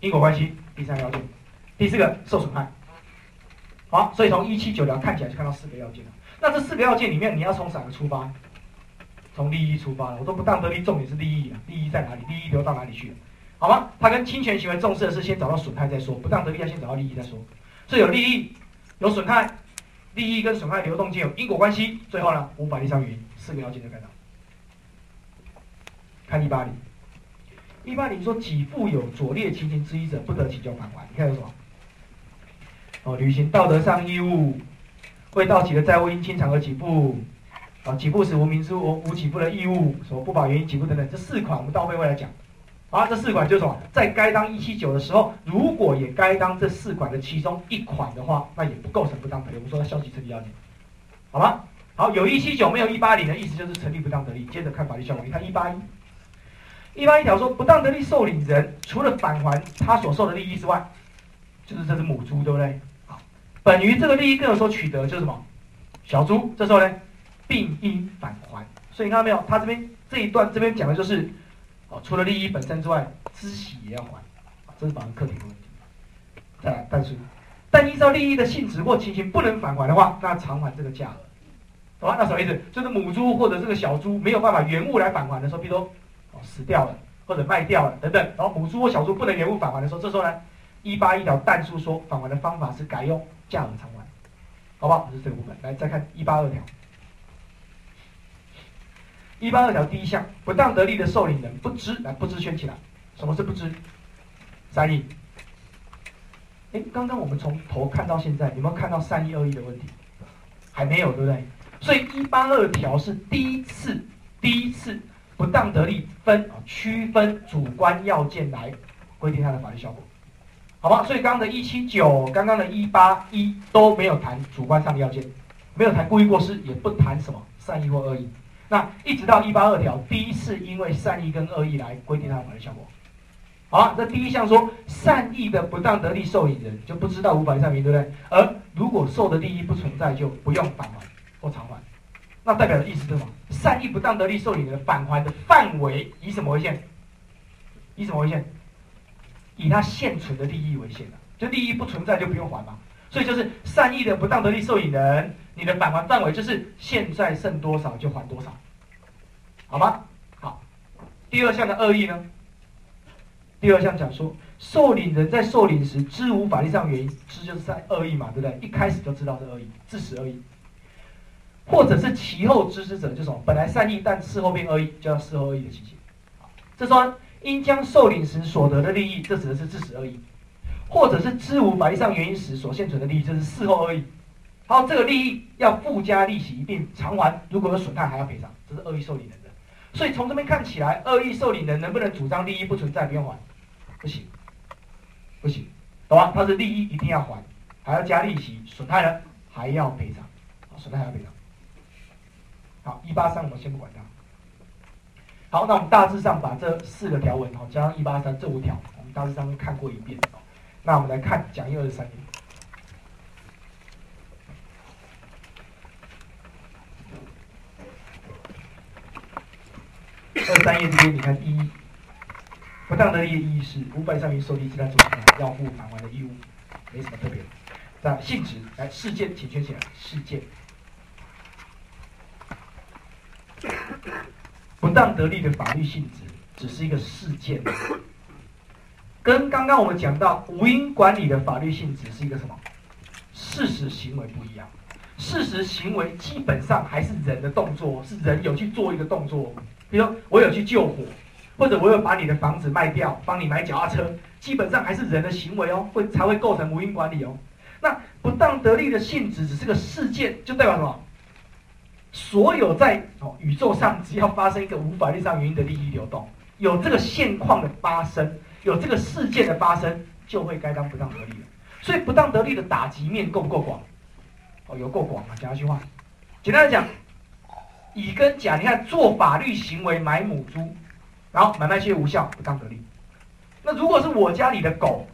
因果关系，第三要件。第四个受损害。好，所以从一七九条看起来就看到四个要件了。那这四个要件里面，你要从哪个出发？从利益出发了。我说不当得利，重点是利益啊，利益在哪里？利益流到哪里去？好吗？他跟侵权行为重视的是先找到损害再说，不当得利要先找到利益再说。所以有利益，有损害，利益跟损害流动间有因果关系。最后呢，无法律上原因，四个要件就看到。看一八零，一八零说己负有左劣情形之一者，不得请求返还。你看有什么？哦，履行道德上义务。未到期的债务应清偿而给付，啊，给付时无明知无无给付的义务，什么不保原因给付等等，这四款我们到后面会来讲。好，这四款就是什么，在该当一七九的时候，如果也该当这四款的其中一款的话，那也不构成不当得利。我们说它消极成立要件，好吗？好，有一七九没有一八零的意思就是成立不当得利。接着看法律效果，你看一八一，一八一条说不当得利受领人除了返还他所受的利益之外，就是这只母猪，对不对？好本于这个利益更有所取得，就是什么？小猪，这时候呢，并应返还。所以你看到没有？他这边这一段这边讲的就是，哦，除了利益本身之外，孳息也要还。这是反而课题的问题。再来，但是，但依照利益的性质或情形不能返还的话，那偿还这个价额，懂吧？那什么意思？就是母猪或者这个小猪没有办法原物来返还的时候，比如说哦死掉了或者卖掉了等等，然后母猪或小猪不能原物返还的时候，这时候呢，一八一条但书说返还的方法是改用。价额偿还，好不好？这是这个部分。来，再看一八二条。一八二条第一项，不当得利的受领人不知，来不知圈起来。什么是不知？善意。哎，刚刚我们从头看到现在，有没有看到善意恶意的问题？还没有，对不对？所以一八二条是第一次，第一次不当得利分啊，区分主观要件来规定它的法律效果。好吧，所以刚刚的一七九，刚刚的一八一都没有谈主观上的要件，没有谈故意过失，也不谈什么善意或恶意。那一直到一八二条，第一次因为善意跟恶意来规定它的法律效果。好，这第一项说善意的不当得利受益人就不知道无法上名，对不对？而如果受的利益不存在，就不用返还或偿还。那代表的意思是什么？善意不当得利受益人返还的范围以什么为限？以什么为限？以他现存的利益为限的，就利益不存在就不用还嘛。所以就是善意的不当得利受益人，你的返还范围就是现在剩多少就还多少，好吗？好。第二项的恶意呢？第二项讲说，受领人在受领时知无法律上原因，知就是在恶意嘛，对不对？一开始就知道是恶意，致使恶意，或者是其后知之者，就什么？本来善意但事后变恶意，就要事后恶意的情形。这说。应将受领时所得的利益，这指的是致死恶意，或者是知无法律上原因时所现存的利益，这是事后恶意。好，这个利益要附加利息一，并偿还，如果有损害还要赔偿，这是恶意受领人的。所以从这边看起来，恶意受理人能不能主张利益不存在不用还？不行，不行，懂吗？他是利益一定要还，还要加利息，损害呢还要赔偿，损害还要赔偿。好，一八三我们先不管它。好，那我们大致上把这四个条文，好加上一八三这五条，我们大致上看过一遍。那我们来看讲义二十三页。二三页这边，你看一，不当得利的意义是五百上于受利其他主体要负返还的义务，没什么特别。那性质，来事件，请圈起来，事件。不当得利的法律性质只是一个事件，跟刚刚我们讲到无因管理的法律性质是一个什么？事实行为不一样。事实行为基本上还是人的动作，是人有去做一个动作。比如我有去救火，或者我有把你的房子卖掉，帮你买脚踏车，基本上还是人的行为哦，会才会构成无因管理哦。那不当得利的性质只是个事件，就代表什么？所有在哦宇宙上只要发生一个无法律上原因的利益流动，有这个现况的发生，有这个事件的发生，就会该当不当得利了。所以不当得利的打击面够不够广？哦，有够广啊！讲一句话，简单来讲。乙跟甲，你看做法律行为买母猪，然后买卖契约无效，不当得利。那如果是我家里的狗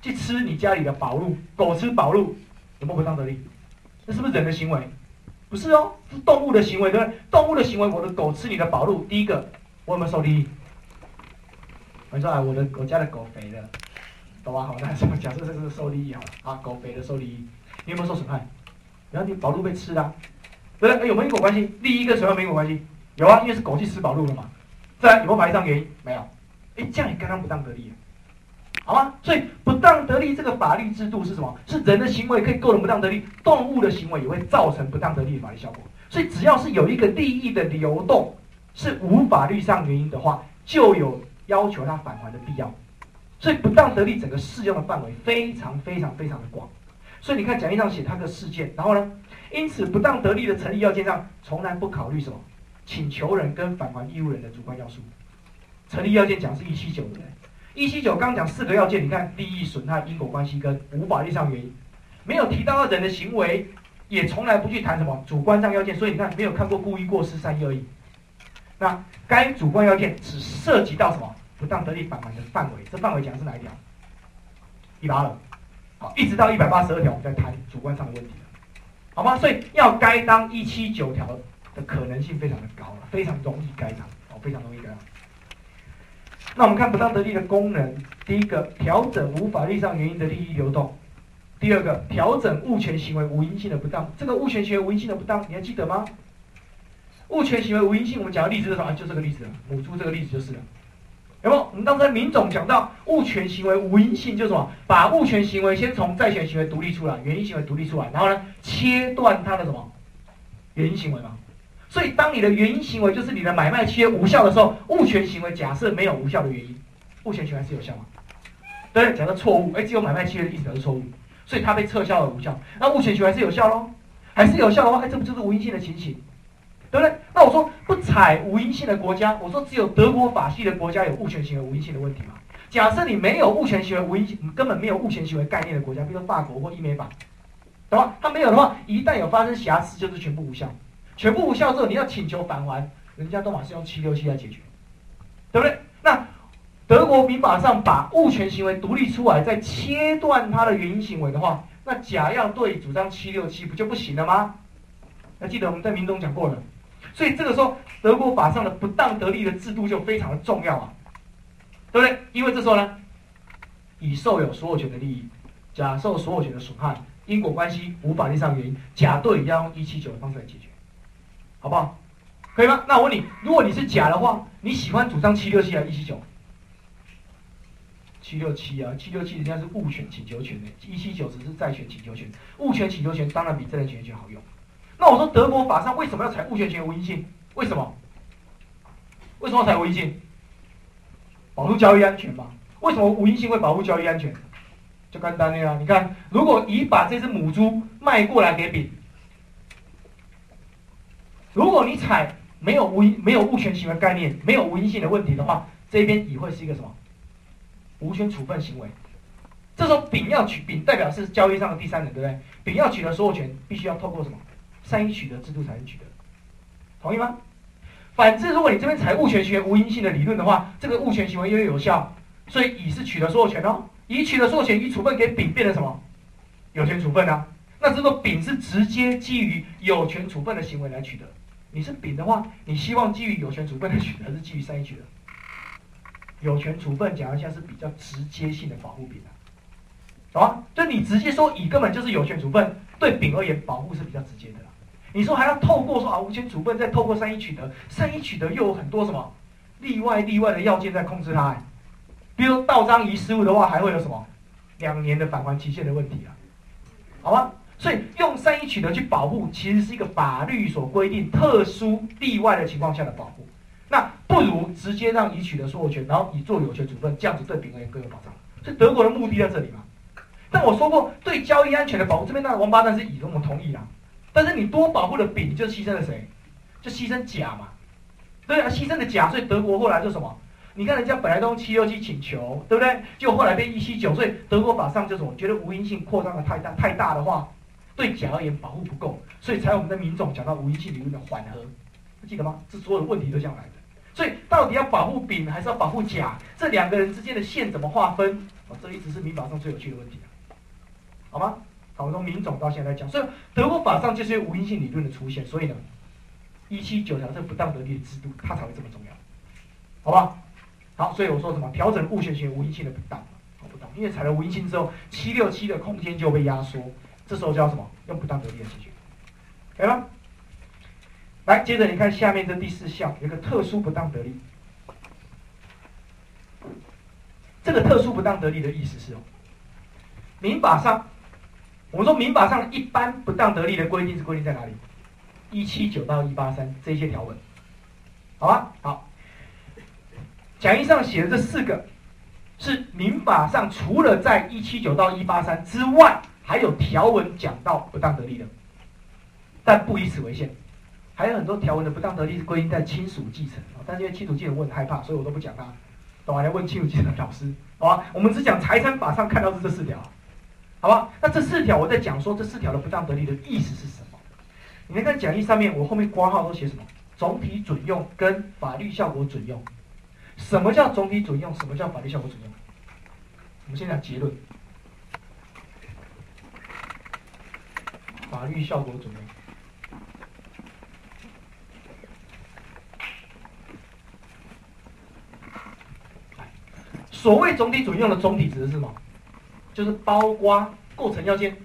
去吃你家里的宝路，狗吃宝路有没有不当得利？那是不是人的行为？不是哦，是动物的行为，对不对？动物的行为，我的狗吃你的宝路，第一个我有没有受利益？我说啊，我的我家的狗肥了，懂吧？好，那假设这个是受利益好了，啊，狗肥了受利益，你有没有受损害？然后你宝路被吃了。对，有没有因果关系？利益跟什么没因果关系？有啊，因为是狗去吃宝路了嘛。再来，有没有法律上原因？没有。哎，这样也刚刚不当得利，好吗？所以不当得利这个法律制度是什么？是人的行为可以构成不当得利，动物的行为也会造成不当得利的法律效果。所以只要是有一个利益的流动是无法律上原因的话，就有要求他返还的必要。所以不当得利整个适用的范围非常非常非常的广。所以你看讲义上写他的事件，然后呢？因此，不当得利的成立要件上，从来不考虑什么请求人跟返还义务人的主观要素。成立要件讲是一七九的，一七九刚讲四个要件，你看利益损害因果关系跟无法律上原因，没有提到二人的行为，也从来不去谈什么主观上要件。所以你看，没有看过故意过失善意恶意。那该主观要件只涉及到什么不当得利返还的范围？这范围讲是哪一条？一百二，好，一直到一百八十二条，我们在谈主观上的问题。好吗？所以要该当一七九条的可能性非常的高，非常容易该当哦，非常容易该当。那我们看不当得利的功能，第一个调整无法律上原因的利益流动，第二个调整物权行为无因性的不当。这个物权行为无因性的不当，你还记得吗？物权行为无因性，我们讲的例子是什么？就这个例子，母猪这个例子就是了。有没有？我们当时民总讲到物权行为无因性，就是什么？把物权行为先从债权行为独立出来，原因行为独立出来，然后呢，切断它的什么原因行为嘛？所以，当你的原因行为就是你的买卖契约无效的时候，物权行为假设没有无效的原因，物权行为是有效吗？对，假设错误，哎，只有买卖契约的意思表示错误，所以它被撤销了无效，那物权行为是有效喽？还是有效的话，哎，这不就是无因性的情形？对不对？那我说不采无因性的国家，我说只有德国法系的国家有物权行为无因性的问题嘛？假设你没有物权行为无因性，根本没有物权行为概念的国家，比如说法国或英美法，对吧？它没有的话，一旦有发生瑕疵，就是全部无效。全部无效之后，你要请求返还，人家都马是用七六七来解决，对不对？那德国民法上把物权行为独立出来，再切断它的原因行为的话，那甲要对主张七六七不就不行了吗？还记得我们在民中讲过了。所以这个时候，德国法上的不当得利的制度就非常的重要啊，对不对？因为这时候呢，乙受有所有权的利益，甲受所有权的损害，因果关系无法律上原因，甲对要用一七九的方式来解决，好不好？可以吗？那我问你，如果你是甲的话，你喜欢主张七六七还是一七九？七六七啊，七六七人家是物权请求权的，一七九只是债权请求权，物权请求权当然比债权请求权好用。那我说德国法上为什么要采物权权无因性？为什么？为什么采无因性？保护交易安全嘛？为什么无因性会保护交易安全？就看单的呀！你看，如果乙把这只母猪卖过来给丙，如果你采没有无没有物权行为概念，没有无因性的问题的话，这边乙会是一个什么无权处分行为？这时候丙要取丙代表是交易上的第三人，对不对？丙要取得所有权，必须要透过什么善意取得制度才能取得，同意吗？反之，如果你这边采物权行为无因性的理论的话，这个物权行为因为有效，所以乙是取得所有权哦。乙取得所有权，乙处分给丙变成什么？有权处分啊。那这个丙是直接基于有权处分的行为来取得。你是丙的话，你希望基于有权处分的取得，还是基于善意取得？有权处分讲一下是比较直接性的保护丙啊，懂吗？就你直接说乙根本就是有权处分，对丙而言保护是比较直接的。你说还要透过说啊无权处分，再透过善意取得，善意取得又有很多什么例外例外的要件在控制它，比如道章遗失物的话，还会有什么两年的返还期限的问题啊？好吗？所以用善意取得去保护，其实是一个法律所规定特殊例外的情况下的保护。那不如直接让乙取得所有权，然后你做有权处分，这样子对丙而言更有保障。所以德国的目的在这里嘛。但我说过，对交易安全的保护，这边那个王八蛋是乙，我们同意啦。但是你多保护了丙，就牺牲了谁？就牺牲甲嘛。对啊，牺牲了甲，所以德国后来就什么？你看人家本来都用七六七请求，对不对？结果后来变一七九，所以德国法上就什么？觉得无因性扩张的太大太大的话，对甲而言保护不够，所以才有我们的民众讲到无因性理论的缓和，记得吗？这所有的问题都这样来的。所以到底要保护丙还是要保护甲？这两个人之间的线怎么划分？哦，这一直是民法上最有趣的问题好吗？好，从民种到现在讲，所以德国法上就是无因性理论的出现，所以呢，一七九条这不当得利的制度，它才会这么重要，好吧？好，所以我说什么调整物权行为无因性的不当，好不当，因为采了无因性之后，七六七的空间就被压缩，这时候叫什么？用不当得利的解决，可以吗？来，接着你看下面这第四项，有个特殊不当得利，这个特殊不当得利的意思是哦，民法上。我们说民法上一般不当得利的规定是规定在哪里？一七九到一八三这些条文，好吧？好，讲义上写的这四个是民法上除了在一七九到一八三之外，还有条文讲到不当得利的，但不以此为限。还有很多条文的不当得利是规定在亲属继承但是因为亲属继承我很害怕，所以我都不讲它。懂吗？来问亲属继承的老师，好吧？我们只讲财产法上看到是这四条。好吧，那这四条我在讲说这四条的不当得利的意思是什么？你们看讲义上面我后面括号都写什么？总体准用跟法律效果准用。什么叫总体准用？什么叫法律效果准用？我们先讲结论。法律效果准用。所谓总体准用的总体指的是什么？就是包括构成要件，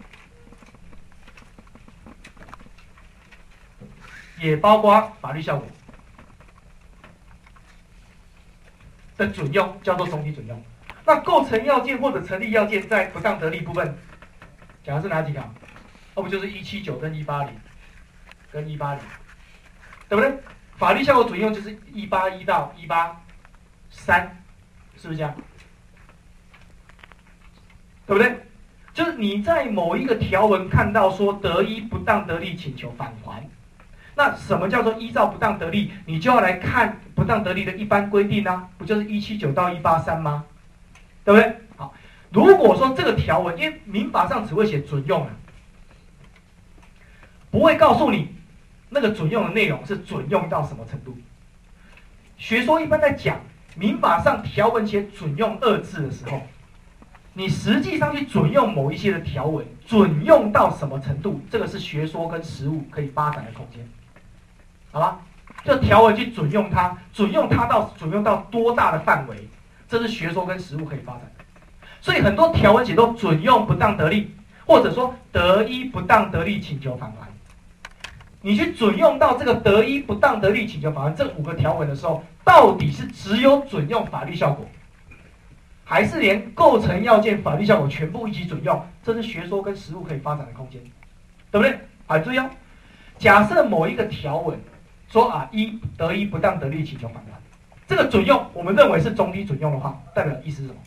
也包括法律效果的准用，叫做总体准用。那构成要件或者成立要件在不当得利部分，讲的是哪几条？那不就是一七九跟一八零，跟一八零，对不对？法律效果准用就是一八一到一八三，是不是这样？对不对？就是你在某一个条文看到说得一不当得利请求返还，那什么叫做依照不当得利？你就要来看不当得利的一般规定啊，不就是一七九到一八三吗？对不对？好，如果说这个条文，因为民法上只会写准用啊，不会告诉你那个准用的内容是准用到什么程度。学说一般在讲民法上条文写准用二字的时候。你实际上去准用某一些的条文，准用到什么程度？这个是学说跟实务可以发展的空间，好吧？这条文去准用它，准用它到准用到多大的范围？这是学说跟实务可以发展的。所以很多条文写都准用不当得利，或者说得一不当得利请求返还。你去准用到这个得一不当得利请求返还这五个条文的时候，到底是只有准用法律效果？还是连构成要件、法律效果全部一起准用，这是学说跟实务可以发展的空间，对不对？啊，注意哦，假设某一个条文说啊，一得一不当得利请求返还，这个准用我们认为是总体准用的话，代表意思是什么？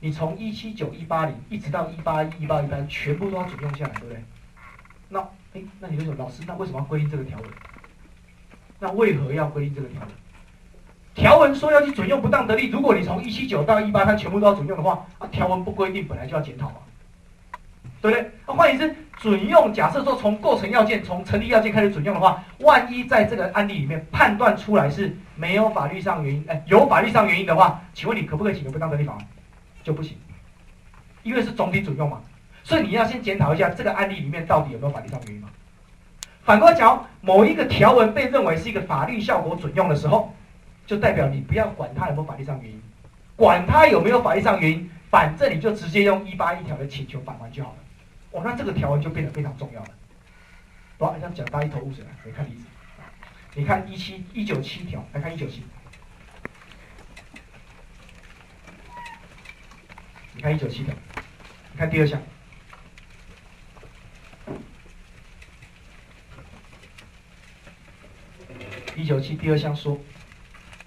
你从一七九一八零一直到一八一、一八一八，全部都要准用下来，对不对？那，哎，那你说什么老师，那为什么要规定这个条文？那为何要规定这个条文？条文说要去准用不当得利，如果你从一七九到一八三全部都要准用的话，啊，条文不规定本来就要检讨嘛，对不对？那换言之，准用假设说从构成要件、从成立要件开始准用的话，万一在这个案例里面判断出来是没有法律上原因，哎，有法律上原因的话，请问你可不可以请个不当得利法？就不行，因为是总体准用嘛，所以你要先检讨一下这个案例里面到底有没有法律上原因嘛。反过来讲，某一个条文被认为是一个法律效果准用的时候。就代表你不要管他有没有法律上原因，管他有没有法律上原因，反正你就直接用一八一条的请求返还就好了。哦，那这个条文就变得非常重要了。哇，这样讲大家一头雾水了。你看例子，你看一七一九七条，来看一九七，你看一九七条，你看第二项，一九七第二项说。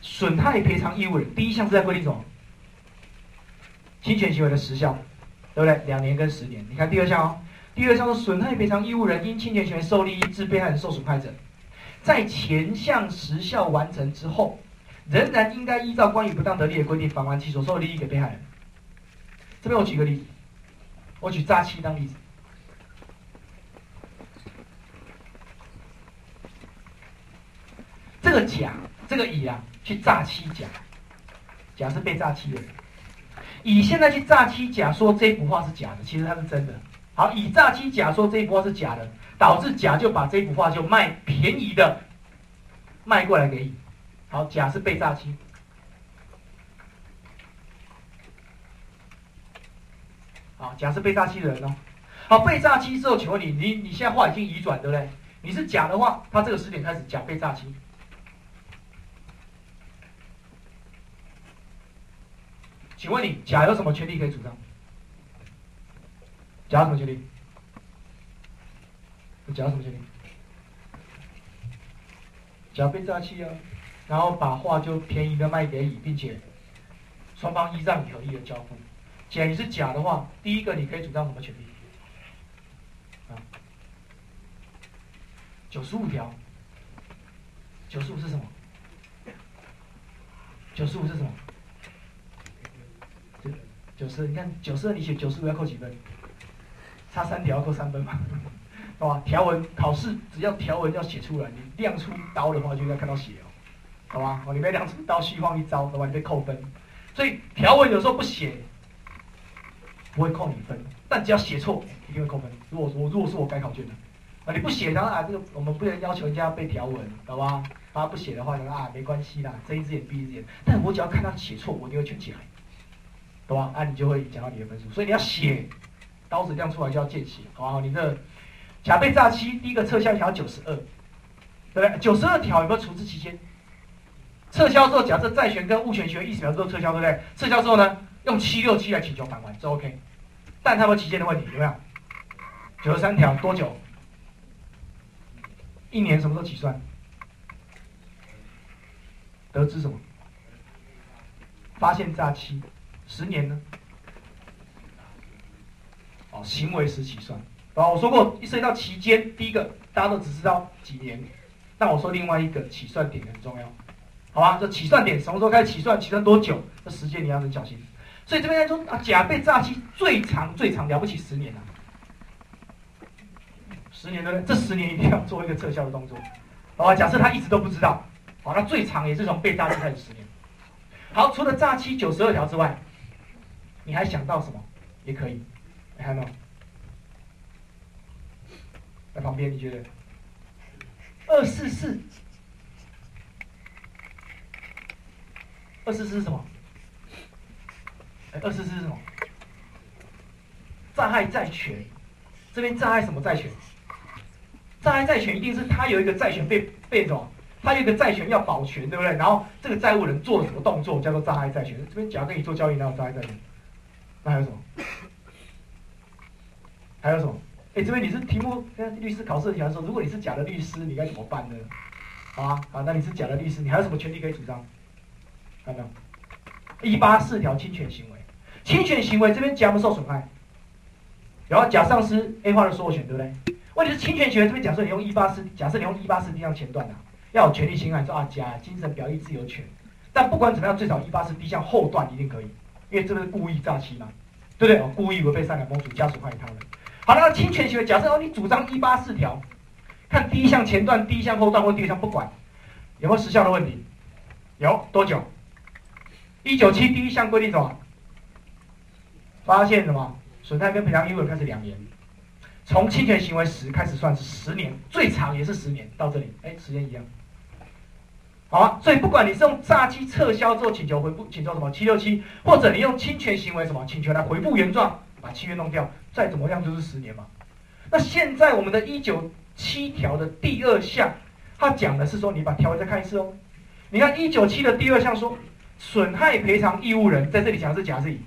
损害赔偿义务人，第一项是在规定什么？侵权行为的时效，对不对？两年跟十年。你看第二项哦，第二项是损害赔偿义务人因侵权行为受利益致被害人受损害者，在前项时效完成之后，仍然应该依照关于不当得利的规定返还其所受利益给被害人。这边我举个例子，我举诈欺当例子，这个甲，这个乙啊。去诈欺甲，甲是被诈欺的人。乙现在去诈欺甲，说这幅画是假的，其实它是真的。好，乙诈欺甲说这幅画是假的，导致甲就把这幅画就卖便宜的卖过来给乙。好，甲是被诈欺。好，甲是被诈欺的人哦。好，被诈欺之后，请问你，你你现在画已经移转，对不对？你是甲的话，他这个时点开始，甲被诈欺。请问你甲有什么权利可以主张？甲有什么权利？甲有什么权利？甲被诈欺啊，然后把画就便宜的卖给乙，并且双方依仗合意的交付。甲你是甲的话，第一个你可以主张什么权利？啊，九十五条。九十五是什么？九十五是什么？九十，你看九十二，你写九十五要扣几分？差三条要扣三分嘛，好吧？条文考试只要条文要写出来，你亮出刀的话就应该看到血哦，好吧？哦，你没亮出刀虚晃一招，好吧？你被扣分。所以条文有时候不写不会扣你分，但只要写错一定会扣分。如果我如果是我改考卷的啊，你不写，然后啊这个我们不能要求人家背条文，好吧？他不写的话，啊没关系啦，睁一只眼闭一只眼。但我只要看他写错，我一定会卷起来。好吧？啊，你就会讲到你的分数，所以你要写，刀子亮出来就要见血，好吧？你的甲被诈欺，第一个撤销条九十二，对不对？九十二条有没有处置期间？撤销之后，假设债权跟物权权意思表示都撤销，对不对？撤销之后呢，用七六七来请求返还，这 OK。但他们期间的问题有没有？九十三条多久？一年什么时候起算？得知什么？发现诈欺。十年呢？哦，行为时起算。啊，我说过，一涉及到期间，第一个大家都只知道几年，但我说另外一个起算点很重要，好吧？这起算点什么时候开始起算？起算多久？这时间你要很小心。所以这边来说啊，甲被诈欺最长最长了不起十年啊，十年对不对？这十年一定要做一个撤销的动作，好吧？假设他一直都不知道，好，那最长也是从被诈欺开始十年。好，除了诈欺九十二条之外。你还想到什么？也可以，你看到？在旁边，你觉得？二四四，二四四是什么？哎，二四四是什么？诈害债权，这边诈害什么债权？诈害债权一定是他有一个债权被被什么？他有一个债权要保全，对不对？然后这个债务人做了什么动作，叫做诈害债权？这边假如跟你做交易，哪有诈害债权？那还有什么？还有什么？哎，这边你是题目跟律师考试题来说，如果你是假的律师，你该怎么办呢？啊啊，那你是假的律师，你还有什么权利可以主张？看到没有？一八四条侵权行为，侵权行为这边甲不受损害，然后甲丧失 A 化的所有权，对不对？问题是侵权行为这边假设你用一八四，假设你用一八四这样前段的，要有权利侵害，说啊甲精神表意自由权。但不管怎么样，最少一八四第一项后段一定可以，因为这个是故意诈欺嘛，对不对？哦，故意违背善良风俗，家属害他人。好了，侵权行为，假设哦，你主张一八四条，看第一项前段、第一项后段或第二项不管，有没有时效的问题？有多久？一九七第一项规定什么？发现什么损害跟赔偿义务开始两年，从侵权行为时开始算是十年，最长也是十年。到这里，哎，时间一样。好，所以不管你是用诈欺撤销之后请求回复，请求什么七六七，或者你用侵权行为什么请求来回复原状，把契约弄掉，再怎么样就是十年嘛。那现在我们的一九七条的第二项，它讲的是说，你把条文再看一次哦。你看一九七的第二项说，损害赔偿义务人在这里讲的是甲是乙，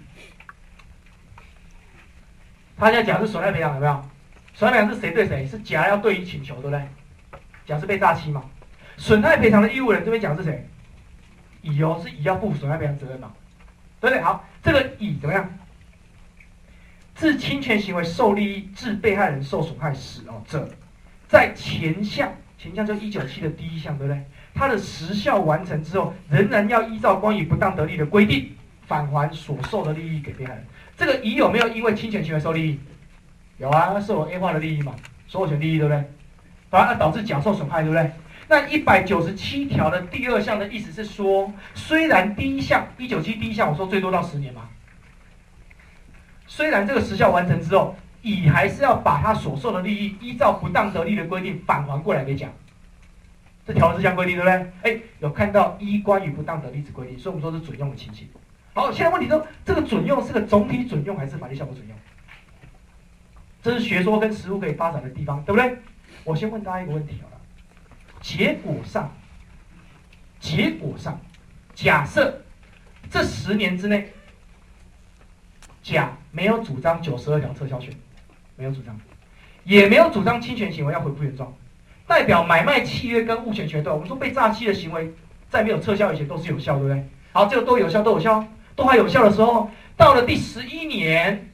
他现在讲是损害赔偿有没有？损害赔偿是谁对谁？是甲要对于请求，对不对？甲是被诈欺嘛？损害赔偿的义务人这边讲是谁？乙哦，是乙要负损害赔偿责任嘛？对不对？好，这个乙怎么样？自侵权行为受利益致被害人受损害时哦，这在前项，前项就一九七的第一项，对不对？它的时效完成之后，仍然要依照关于不当得利的规定，返还所受的利益给被害人。这个乙有没有因为侵权行为受利益？有啊，受 A 化的利益嘛，所有权利益，对不对？反而导致甲受损害，对不对？那一百九十七条的第二项的意思是说，虽然第一项一九七第一项我说最多到十年嘛，虽然这个时效完成之后，乙还是要把他所受的利益依照不当得利的规定返还过来给甲，这条是这样规定，对不对？哎，有看到一关于不当得利之规定，所以我们说是准用的情形。好，现在问题说，这个准用是个总体准用还是法律效果准用？这是学说跟实务可以发展的地方，对不对？我先问大家一个问题啊。结果上，结果上，假设这十年之内，甲没有主张九十二条撤销权，没有主张，也没有主张侵权行为要恢复原状，代表买卖契约跟物权权对，我们说被诈欺的行为，在没有撤销以前都是有效，对不对？好，这个都有效，都有效，都还有效的时候，到了第十一年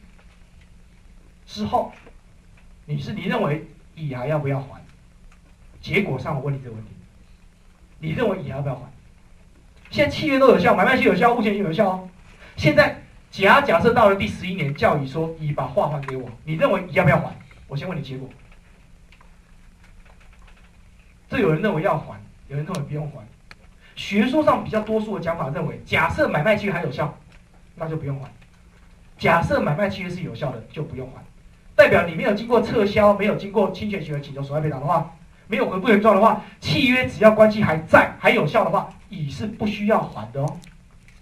之后，你是你认为乙还要不要还？结果上，我问你这个问题：你认为乙要不要还？现在契约都有效，买卖契约有效，物权有效哦。现在甲假设到了第十一年，叫乙说乙把话还给我，你认为乙要不要还？我先问你结果。这有人认为要还，有人认为不用还。学说上比较多数的讲法认为，假设买卖契约还有效，那就不用还；假设买卖契约是有效的，就不用还。代表你没有经过撤销，没有经过侵权行为请求损害赔偿的话。没有回复原状的话，契约只要关系还在、还有效的话，乙是不需要还的哦，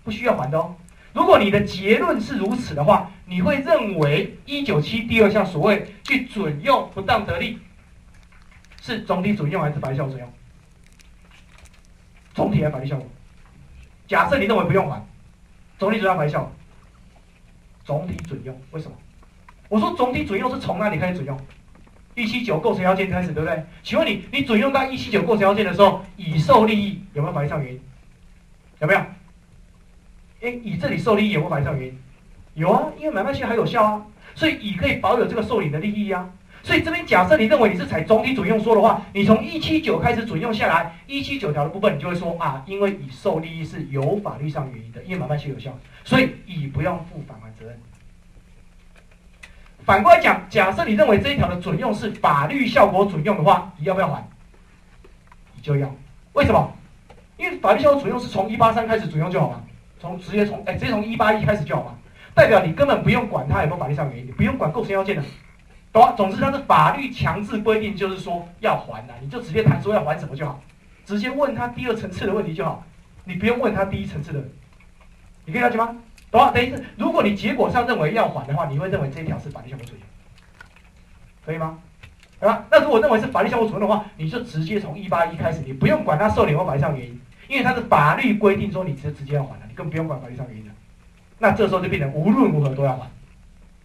不需要还的哦。如果你的结论是如此的话，你会认为一九七第二项所谓去准用不当得利，是总体准用还是法律效果准用？总体还是法律效果？假设你认为不用还，总体准用法律效果？总体准用，为什么？我说总体准用是从哪里开始准用？一七九构成要件开始，对不对？请问你，你准用到一七九构成要件的时候，乙受利益有没有法律上原因？有没有？哎，乙这里受利益有没有法律上原因？有啊，因为买卖契约还有效啊，所以乙可以保有这个受领的利益啊。所以这边假设你认为你是采总体准用说的话，你从一七九开始准用下来，一七九条的部分你就会说啊，因为乙受利益是有法律上原因的，因为买卖契有效，所以乙不用负返还责任。反过来讲，假设你认为这一条的准用是法律效果准用的话，你要不要还？你就要。为什么？因为法律效果准用是从一八三开始准用就好了，从直接从哎直接从一八一开始就好嘛。代表你根本不用管它有没有法律上原因，不用管构成要件的，懂吗？总之它是法律强制规定，就是说要还的，你就直接谈说要还什么就好，直接问他第二层次的问题就好，你不用问他第一层次的，你可以了解吗？懂吗？等于是，如果你结果上认为要还的话，你会认为这一条是法律效果准用，可以吗？对吧？那如果认为是法律效果准用的话，你就直接从一八一开始，你不用管它受理或法律上原因，因为它是法律规定说你是直接要还的，你根本不用管法律上原因的。那这时候就变成无论如何都要还，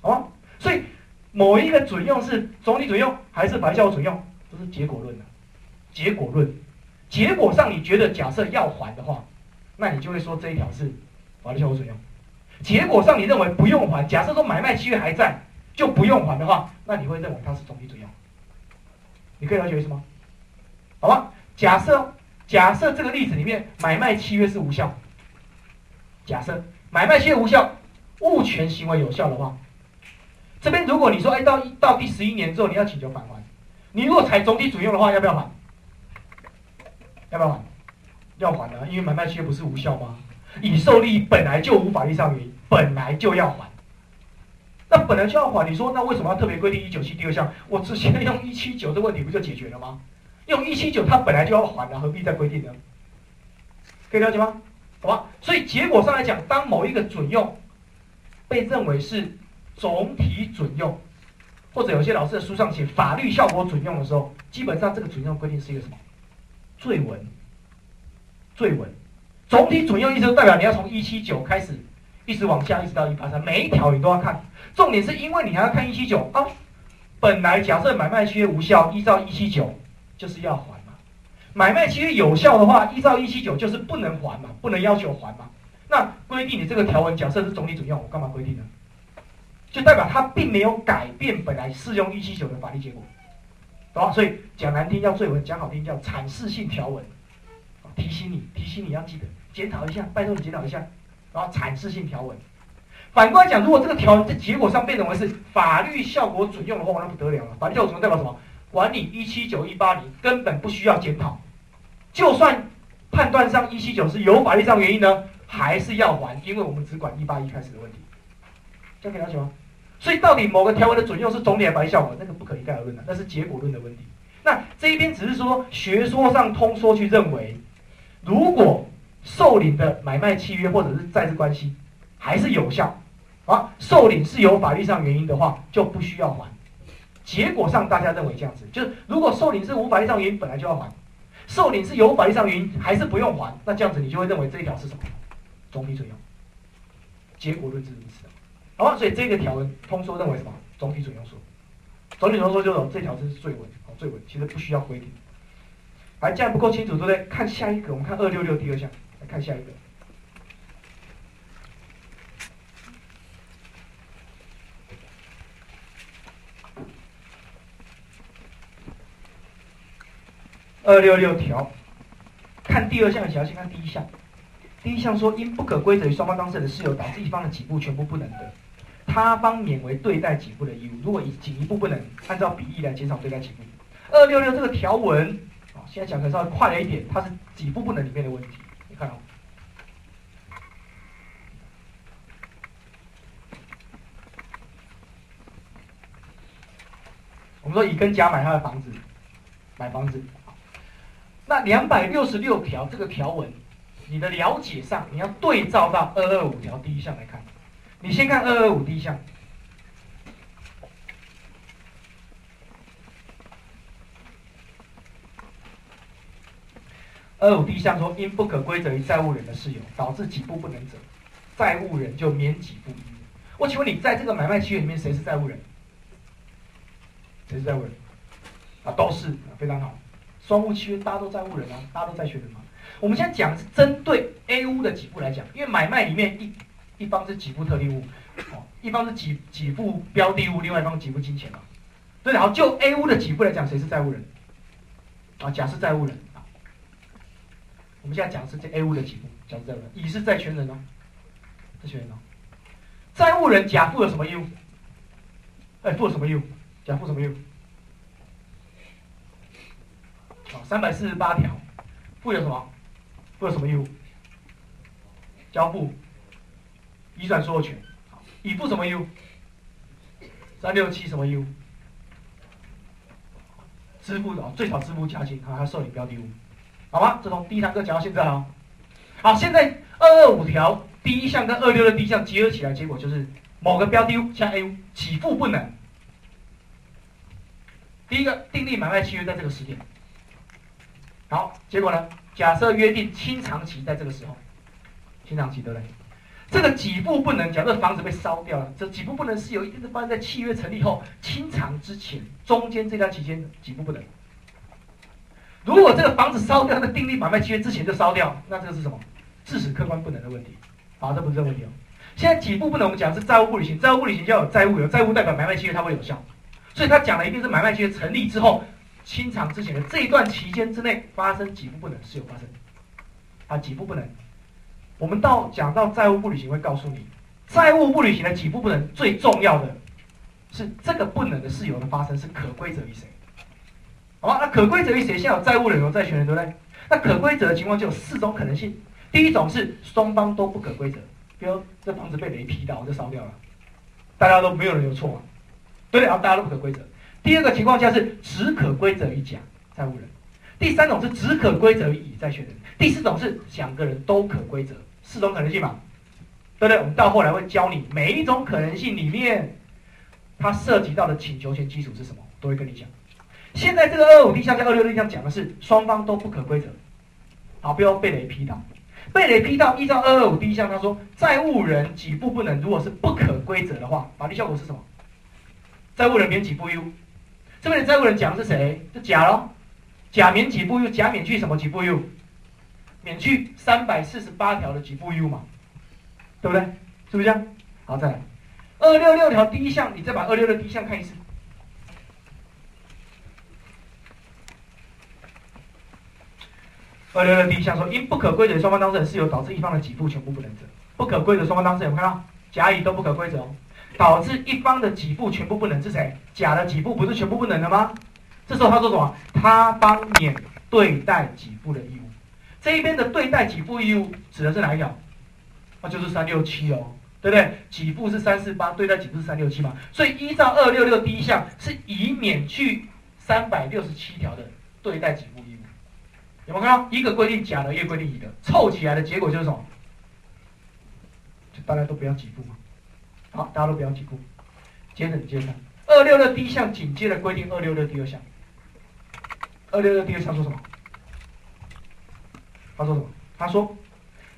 好吗？所以某一个准用是总体准用还是法律效果准用，都是结果论的。结果论，结果上你觉得假设要还的话，那你就会说这一条是法律效果准用。结果上，你认为不用还？假设说买卖契约还在，就不用还的话，那你会认为它是总体准用？你可以了解意思吗？好吧？假设假设这个例子里面买卖契约是无效，假设买卖契约无效，物权行为有效的话，这边如果你说哎到一到第十一年之后你要请求返还，你如果采总体准用的话，要不要还？要不要还？要还的，因为买卖契约不是无效吗？已受利益本来就无法律上原因，本来就要还。那本来就要还，你说那为什么要特别规定一九七第二项？我直接用一七九，这问题不就解决了吗？用一七九，它本来就要还了，何必再规定呢？可以了解吗？好吧。所以结果上来讲，当某一个准用被认为是总体准用，或者有些老师的书上写法律效果准用的时候，基本上这个准用规定是一个什么？罪文。罪文。总体准用意思代表你要从一七九开始，一直往下，一直到一八三，每一条你都要看。重点是因为你还要看一七九啊，本来假设买卖契约无效，依照一七九就是要还嘛。买卖契约有效的话，依照一七九就是不能还嘛，不能要求还嘛。那规定你这个条文假设是总体准用，我干嘛规定呢？就代表它并没有改变本来适用一七九的法律结果，懂吧？所以讲难听叫罪文，讲好听叫阐释性条文。提醒你，提醒你要记得检讨一下，拜托你检讨一下，然后阐释性条文。反过来讲，如果这个条文在结果上变成为是法律效果准用的话，那不得了了。法律效果准用代表什么？管理一七九一八零，根本不需要检讨。就算判断上一七九是有法律上原因呢，还是要还，因为我们只管一八一开始的问题。这样可以了解吗？所以到底某个条文的准用是总体还是效果，那个不可一概而论的，那是结果论的问题。那这一边只是说学说上通说去认为，如果受领的买卖契约或者是债务关系还是有效。啊，受领是有法律上原因的话，就不需要还。结果上大家认为这样子，就是如果受领是无法律上原因，本来就要还；受领是有法律上原因，还是不用还。那这样子你就会认为这一条是什么？总体准用。结果论是如此。好吧，所以这个条文通说认为什么？总体准用说。总体准用说就是这条是罪文，哦，罪文其实不需要规定。还这样不够清楚，对不对？看下一个，我们看二六六第二项，来看下一个。二六六条，看第二项，想要先看第一项。第一项说，因不可归责于双方当事人的事由导致一方的几步全部不能得，他方免为对待几步的义务。如果仅一部不能，按照比例来减少对待几步。二六六这个条文，现在讲的稍微快了一点，它是给付不能里面的问题。你看哦，我们说乙跟甲买他的房子，买房子。那两百六十六条这个条文，你的了解上，你要对照到二二五条第一项来看。你先看二二五第一项。二二五第一项说，因不可归责于债务人的事由，导致给付不能者，债务人就免几步。我请问你，在这个买卖契约里面，谁是债务人？谁是债务人？啊，都是，非常好。双务契约，大家都债务人啊，大家都债权人嘛。我们现在讲是针对 A 屋的给付来讲，因为买卖里面一一方是给付特定物，哦，一方是给给付标的物，另外一方给付金钱嘛。对，然后就 A 屋的给付来讲，谁是债务人？啊，甲是债务人。我们现在讲的是这 A 屋的起付，讲是债务人，乙是债权人哦，债权人哦。债务人甲负了什么义务？哎，负了什么义务？甲负什么义务？好三百四十八条，负有什么？负有什么义务？交付移转所有权。乙负什么义务？三六七什么义务？支付的最少支付价金，还要受理标的物，好吗？这从第一堂课讲到现在哦。好，现在二二五条第一项跟二六的第一项结合起来，结果就是某个标的物像 A 起付不能。第一个订立买卖契约在这个时点。好，结果呢？假设约定清偿期在这个时候，清偿期对不对？这个给付不能，假设房子被烧掉了，这给付不能是有一定的发生在契约成立后清偿之前，中间这段期间给付不能。如果这个房子烧掉，在订立买卖契约之前就烧掉，那这个是什么？致使客观不能的问题。好，这不是问题哦。现在几部不能，我们讲是债务不履行，债务不履行就要有债务，有债务代表买卖契约它会有效，所以他讲的一定是买卖契约成立之后。清偿之前的这一段期间之内发生几部不能是有发生，啊，几部不能。我们到讲到债务不履行会告诉你，债务不履行的几部不能最重要的是这个不能的事由的发生是可归责于谁？好吧，那可归责于谁？先有债务人有债权人，对不对？那可归责的情况就有四种可能性。第一种是双方都不可归责，比如这房子被雷劈到就烧掉了，大家都没有人有错啊，对不对？然后大家都不可归责。第二个情况下是只可归责于甲债务人，第三种是只可归责于乙债权人，第四种是两个人都可归责，四种可能性嘛，对不对？我们到后来会教你每一种可能性里面，它涉及到的请求权基础是什么，都会跟你讲。现在这个二五 D 项跟二六 D 项讲的是双方都不可归责，好，不要被雷劈到，被雷劈到，依照二二五 D 项，他说债务人几步不能，如果是不可归责的话，法律效果是什么？债务人免几步义务。这边的债务人讲的是谁？是甲喽，甲免几步义务，甲免去什么几步义务？免去三百四十八条的几步义务嘛，对不对？是不是这样？好，再来二六六条第一项，你再把二六六第一项看一次。二六六第一项说，因不可归责双方当事人事由导致一方的给付全部不能者，不可归责双方当事人，有看到甲乙都不可归责。导致一方的给付全部不能是谁？甲的给付不是全部不能的吗？这时候他说什么？他方免对待给付的义务。这一边的对待给付义务指的是哪一条？那就是三六七哦，对不对？给付是三四八，对待给付是三六七嘛。所以依照二六六第一项是以免去三百六十七条的对待给付义务。有没有看到？一个规定甲的，一个规定乙的，凑起来的结果就是什么？就大家都不要给付嘛。好，大家都不要记住。接着接着，二六六第一项紧接着规定二六六第二项。二六六第二项说什么？他说什么？他说，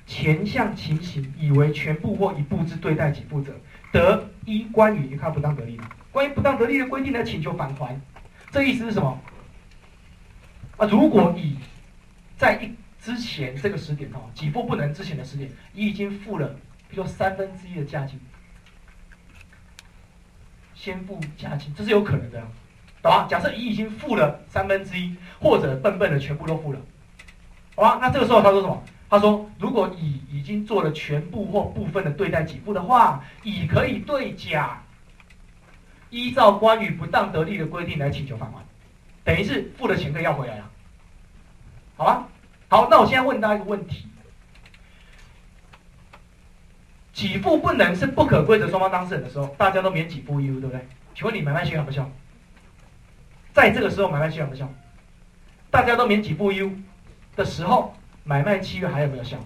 前项情形以为全部或一部之对待给付者，得依关于你看不当得利吗？关于不当得利的规定来请求返还。这意思是什么？啊，如果乙在一之前这个时点哦，给付不能之前的时点，乙已经付了，比如说三分之一的价金。先付价金，这是有可能的，懂吗？假设乙已经付了三分之一，或者笨笨的全部都付了，好吧？那这个时候他说什么？他说，如果乙已经做了全部或部分的对待给付的话，乙可以对甲依照关于不当得利的规定来请求返还，等于是付的钱可以要回来了，好吧？好，那我现在问大家一个问题。给付不能是不可归责双方当事人的时候，大家都免给付义务，对不对？请问你买卖契约不效？在这个时候买卖契约不效？大家都免给付义务的时候，买卖契约还有没有效？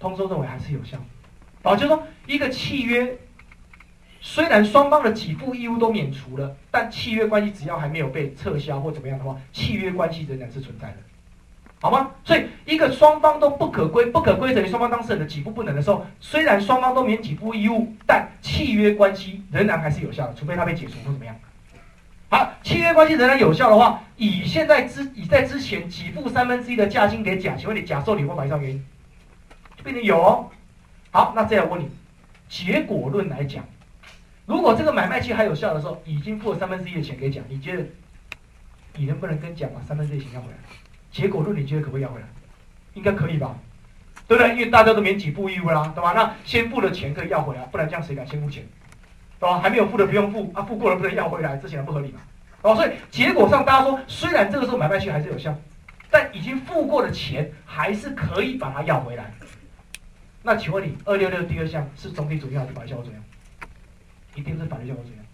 通州认为还是有效。好，就是说一个契约，虽然双方的给付义务都免除了，但契约关系只要还没有被撤销或怎么样的话，契约关系仍然是存在的。好吗？所以一个双方都不可归、不可归责于双方当事人的给付不能的时候，虽然双方都免给付义务，但契约关系仍然还是有效的，除非他被解除或怎么样。好，契约关系仍然有效的话，乙现在之乙在之前给付三分之一的价金给甲，请问你甲受理或法律上原因就变成有哦。好，那这样问你，结果论来讲，如果这个买卖期还有效的时候，已经付了三分之一的钱给甲，你觉得你能不能跟甲把三分之一的钱要回来？结果论你觉得可不可以要回来？应该可以吧，对不对？因为大家都免给付义务啦，对吧？那先付的钱可以要回来，不然这样谁敢先付钱？对吧？还没有付的不用付，啊，付过了不能要回来，这显然不合理嘛。哦，所以结果上大家说，虽然这个时候买卖契约还是有效，但已经付过的钱还是可以把它要回来。那请问你二六六第二项是总体主义还是法律效果主义？一定是法律效果怎样，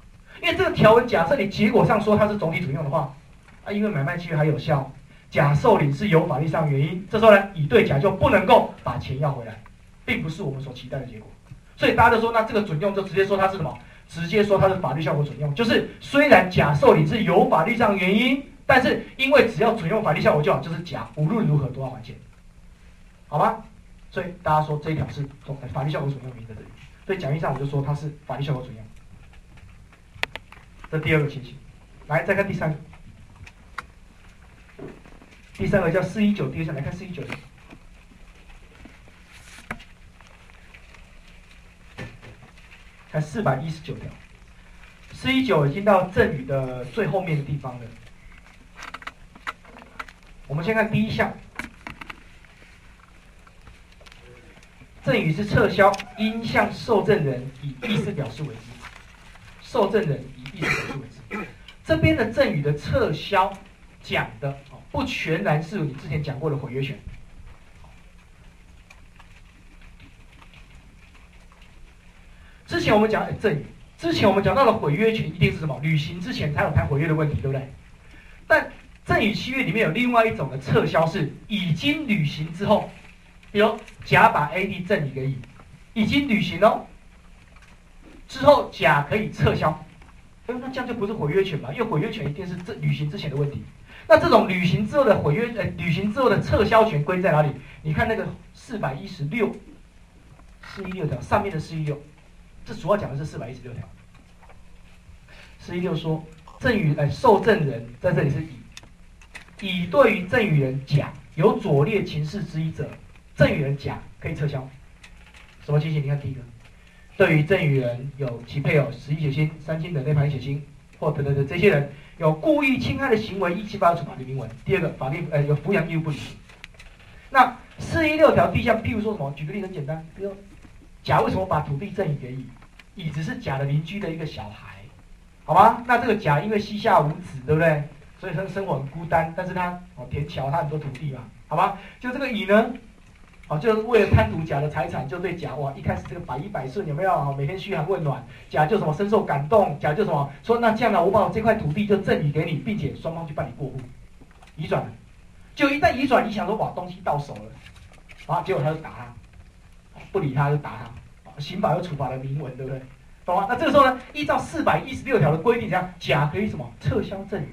因为这个条文假设你结果上说它是总体准用的话，啊，因为买卖契约还有效。甲受理是有法律上原因，这时候呢，乙对甲就不能够把钱要回来，并不是我们所期待的结果。所以大家都说，那这个准用就直接说它是什么？直接说它是法律效果准用，就是虽然甲受理是有法律上原因，但是因为只要准用法律效果就好，就是甲无论如何都要还钱，好吧？所以大家说这一条是法律效果准用原因在这里。所以讲义上我就说它是法律效果准用。这第二个情形，来再看第三个。第三个叫四一九，第二项来看四一九，才四百一十九条，四一九已经到赠与的最后面的地方了。我们先看第一项，赠与是撤销，应向受赠人以意思表示为之。受赠人 这边的赠与的撤销讲的，不全然是你之前讲过的毁约权。之前我们讲赠与，之前我们讲到了毁约权一定是什么？履行之前才有谈毁约的问题，对不对？但赠与契约里面有另外一种的撤销，是已经履行之后，比如甲把 A、D 赠与给乙，已经履行哦，之后甲可以撤销，哎那这样就不是毁约权嘛？因为毁约权一定是这履行之前的问题。那这种履行之后的毁约，呃，履行之后的撤销权归在哪里？你看那个四百一十六，四一六条上面的四一六，这主要讲的是四百一十六条。四一六说，赠与呃受赠人在这里是乙。乙对于赠与人甲有左列情事之一者，赠与人甲可以撤销。什么情形？你看第一个，对于赠与人有其配偶十一血亲、三亲等内旁血亲，或等等的这些人有故意侵害的行为，一七八处法律明文。第二个，法律呃有抚养义务不履行。那四一六条第一项，譬如说什么？举个例子很简单，比如甲为什么把土地赠与给乙？乙只是甲的邻居的一个小孩，好吗？那这个甲因为膝下无子，对不对？所以他生活很孤单，但是他哦田桥他很多土地嘛，好吧？就这个乙呢，哦就是为了贪图甲的财产，就对甲哇一开始这个百依百顺有没有？每天嘘寒问暖，甲就什么深受感动，甲就什么说那这样呢，我把我这块土地就赠予给你，并且双方去办理过户，移转，就一旦移转，你想说哇东西到手了，啊结果他就打他，不理他就打他，刑法有处罚的明文，对不对？懂吗？那这个时候呢，依照四百一十六条的规定，这样甲可以什么撤销赠与。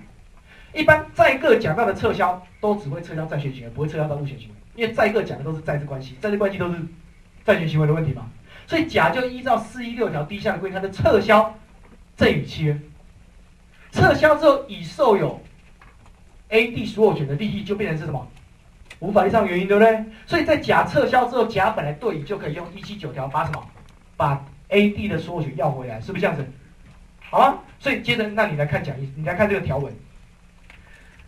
一般在个讲到的撤销，都只会撤销债权行为，不会撤销到物权行为，因为在个讲的都是债务关系，债务关系都是债权行为的问题嘛。所以甲就依照四一六条第一项的规定，它的撤销赠与契约，撤销之后已受有 A、D 所有权的利益就变成是什么？无法律上原因，对不对？所以在甲撤销之后，甲本来对乙就可以用一七九条把什么？把 A、D 的所有权要回来，是不是这样子？好吗？所以接着，那你来看讲义，你来看这个条文。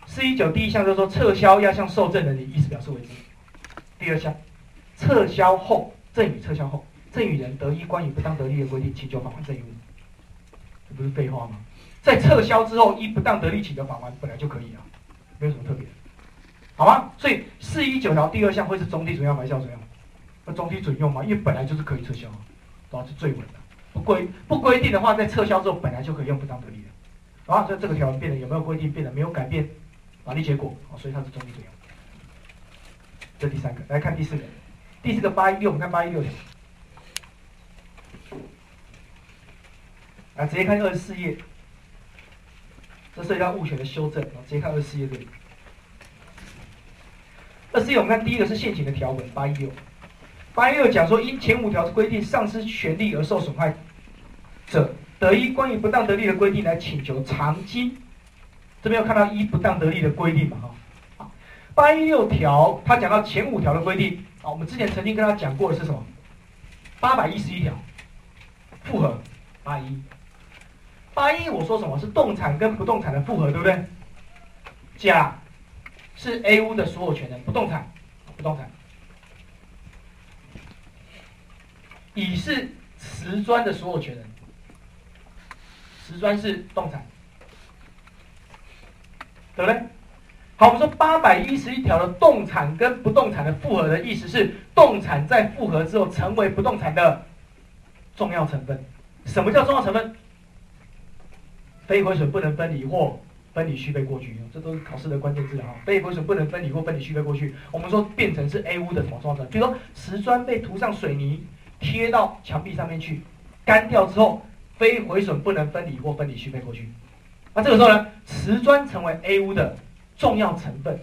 四一九第一项就是说，撤销要向受赠人的意思表示为之。第二项，撤销后赠与撤销后，赠与人得依关于不当得利的规定请求返还赠与物，这不是废话吗？在撤销之后依不当得利请求返还本来就可以啊，没有什么特别，好吗？所以四一九条第二项会是总体准用还是效准用？那总体准用嘛，因为本来就是可以撤销，都是最稳的。不规不规定的话，在撤销之后本来就可以用不当得利的，好，所以这个条文变得有没有规定变得没有改变？法律结果，所以它是中立作用。这第三个，来看第四个，第四个八一六，我们看八一六来，直接看二十四页，这涉及到物权的修正，直接看二十四页这里。二十四页，我们看第一个是现行的条文，八一六，八一六讲说，因前五条规定丧失权利而受损害者，得依关于不当得利的规定来请求偿金。这边有看到一不当得利的规定嘛？哈，八一六条，他讲到前五条的规定，啊，我们之前曾经跟他讲过的是什么？八百一十一条，复合八一，八一我说什么是动产跟不动产的复合，对不对？甲是 A 屋的所有权人，不动产，不动产。乙是瓷砖的所有权人，瓷砖是动产。对不对？好，我们说八百一十一条的动产跟不动产的复合的意思是，动产在复合之后成为不动产的重要成分。什么叫重要成分？非毁损不能分离或分离续被过去，这都是考试的关键字啊。非毁损不能分离或分离续被过去，我们说变成是 A 屋的什么状态？比如说瓷砖被涂上水泥，贴到墙壁上面去，干掉之后，非毁损不能分离或分离续被过去。那这个时候呢，瓷砖成为 A 屋的重要成分，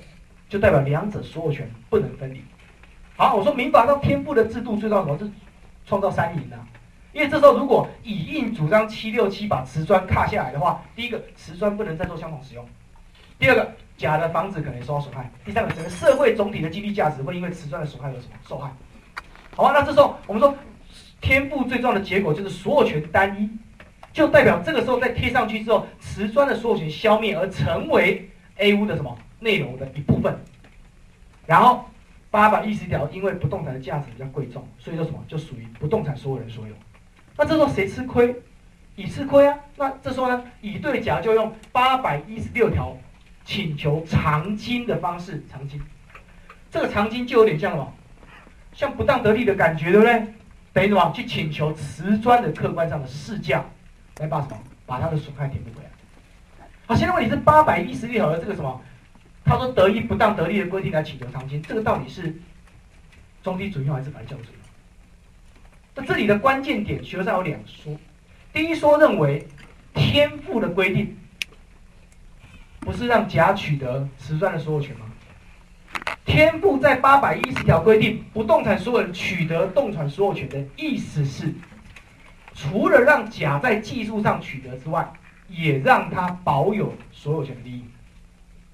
就代表两者所有权不能分离。好，我说民法到天赋的制度最重要什么？是创造三赢啊！因为这时候如果乙应主张七六七把瓷砖卡下来的话，第一个瓷砖不能再做相同使用；第二个甲的房子可能受到损害；第三个整个社会总体的经济价值会因为瓷砖的损害而什么受害？好吧，那这时候我们说天赋最重要的结果就是所有权单一。就代表这个时候再贴上去之后，瓷砖的所有权消灭，而成为 A 屋的什么内容的一部分，然后八百一十条，因为不动产的价值比较贵重，所以说什么就属于不动产所有人所有。那这时候谁吃亏？乙吃亏啊。那这时候呢，乙对甲就用八百一十六条请求偿金的方式偿金。这个偿金就有点像什么？像不当得利的感觉，对不对？等于什么？去请求瓷砖的客观上的市价，来把什么？把它的损害填补回来。好，现在问题是八百一十六条的这个什么？他说得益不当得利的规定来请求偿金，这个到底是中低准用还是法律效果准用？那这里的关键点，学上有两说。第一说认为天赋的规定不是让甲取得瓷砖的所有权吗？天赋在八百一十条规定不动产所有人取得动产所有权的意思是，除了让甲在技术上取得之外，也让他保有所有权的利益。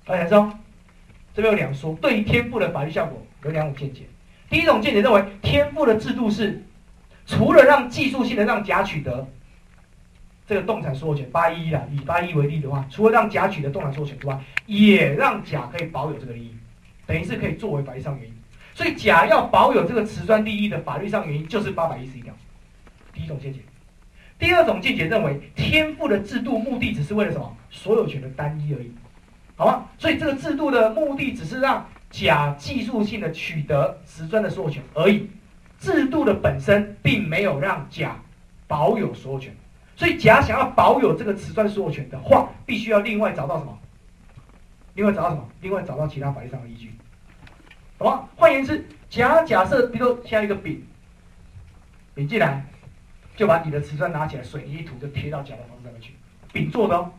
大家说，这边有两说，对于天赋的法律效果有两种见解。第一种见解认为，天赋的制度是，除了让技术性的让甲取得这个动产所有权八一啊，以八一为例的话，除了让甲取得动产所有权之外，也让甲可以保有这个利益。等于是可以作为法律上原因，所以甲要保有这个瓷砖利益的法律上原因就是八百一十一条。第一种见解，第二种见解认为天赋的制度目的只是为了什么？所有权的单一而已，好吗？所以这个制度的目的只是让甲技术性的取得瓷砖的所有权而已，制度的本身并没有让甲保有所有权。所以甲想要保有这个瓷砖所有权的话，必须要另外找到什么？另外找到什么？另外找到其他法律上的依据，好吗？换言之，甲假设，比如说像一个丙，丙进来，就把你的瓷砖拿起来，水泥一涂就贴到甲的房子上面去，丙做的哦。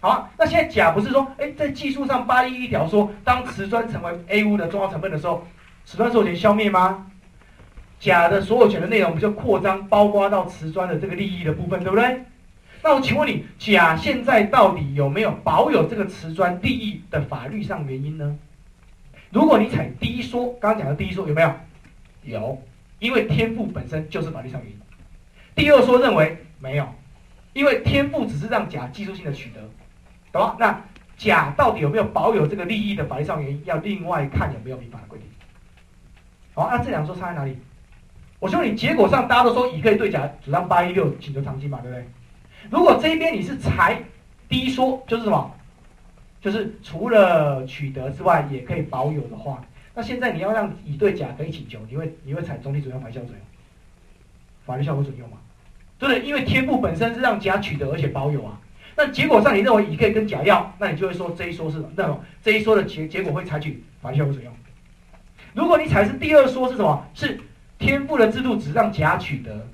好，那现在甲不是说，哎，在技术上八一一条说，当瓷砖成为 A 屋的重要成分的时候，瓷砖所有权消灭吗？甲的所有权的内容不就扩张，包括到瓷砖的这个利益的部分，对不对？那我请问你，甲现在到底有没有保有这个瓷砖利益的法律上原因呢？如果你采第一说，刚刚讲的第一说有没有？有，因为天赋本身就是法律上原因。第二说认为没有，因为天赋只是让甲技术性的取得，懂吗？那甲到底有没有保有这个利益的法律上原因，要另外看有没有民法的规定。好，那这两说差在哪里？我说你结果上大家都说乙可以对甲主张八一六请求偿金嘛，对不对？如果这一边你是裁第一说，就是什么？就是除了取得之外也可以保有的话，那现在你要让乙对甲可以请求，你会你会采中立主要法效果准？法律效果准用吗？对不对？因为天赋本身是让甲取得而且保有啊。那结果上你认为乙可以跟甲要，那你就会说这一说是那种这一说的结结果会采取法律效果准用。如果你采是第二说是什么？是天赋的制度只让甲取得，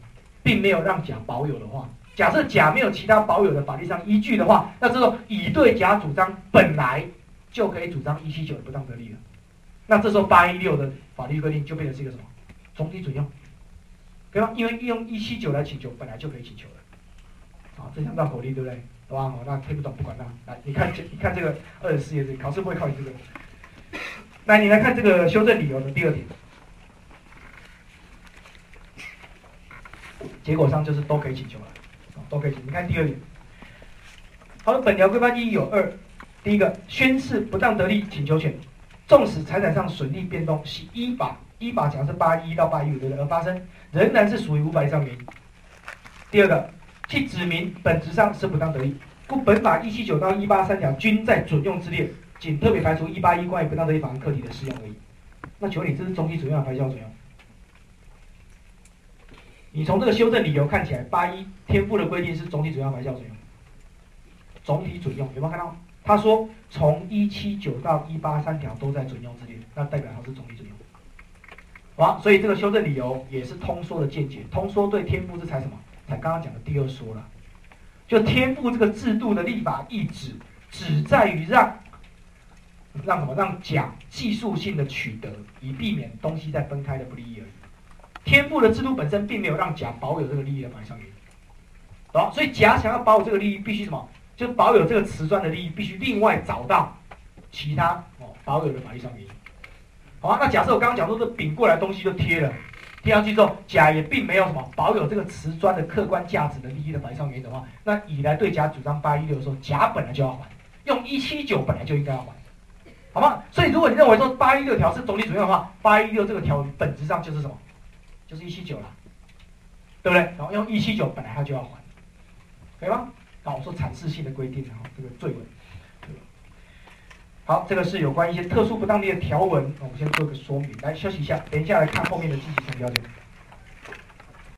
并没有让甲保有的话。假设甲没有其他保有的法律上依据的话，那这时候乙对甲主张本来就可以主张一七九的不当得利了。那这时候八一六的法律规定就变成是一个什么总体准用，对吧？因为用一七九来请求本来就可以请求了。啊，这相当合理，对不对？好吧？好，那听不懂不管他。来，你看这，你看这个二十四页这考试不会考你这个。来，你来看这个修正理由的第二点。结果上就是都可以请求了。都可以请你看第二点。好了，本条规范意义有二：第一个，宣誓不当得利请求权，纵使财产上损利变动系依法依法讲是八一到八一五对不对而发生，仍然是属于无法上名。第二个，其指明本质上是不当得利，故本法一七九到一八三条均在准用之列，仅特别排除一八一关于不当得利法案课题的适用而已。那请问你这是总体准用还是要准用？你从这个修正理由看起来，八一天赋的规定是总体准用还是准用？总体准用有没有看到？他说从一七九到一八三条都在准用之列，那代表它是总体准用。好，所以这个修正理由也是通说的见解。通说对天赋是采什么？才刚刚讲的第二说了。就天赋这个制度的立法意旨，只在于让让什么？让甲技术性的取得，以避免东西再分开的不利益而已。天赋的制度本身并没有让甲保有这个利益的法律上原因，懂所以甲想要保有这个利益，必须什么？就保有这个瓷砖的利益，必须另外找到其他哦保有的法律上原因。好，那假设我刚刚讲说，这丙过来东西就贴了，贴上去之后，甲也并没有什么保有这个瓷砖的客观价值的利益的法律上原则的话，那乙来对甲主张八一六的时候，甲本来就要还，用一七九本来就应该要还，好吗？所以如果你认为说八一六条是总体主义的话，八一六这个条文本质上就是什么？就是一七九了，对不对？然后用一七九本来它就要还，可以吗？好，我说阐释性的规定，然后这个罪文。好，这个是有关一些特殊不当地的条文，我们先做个说明。来休息一下，等一下来看后面的积极性标准。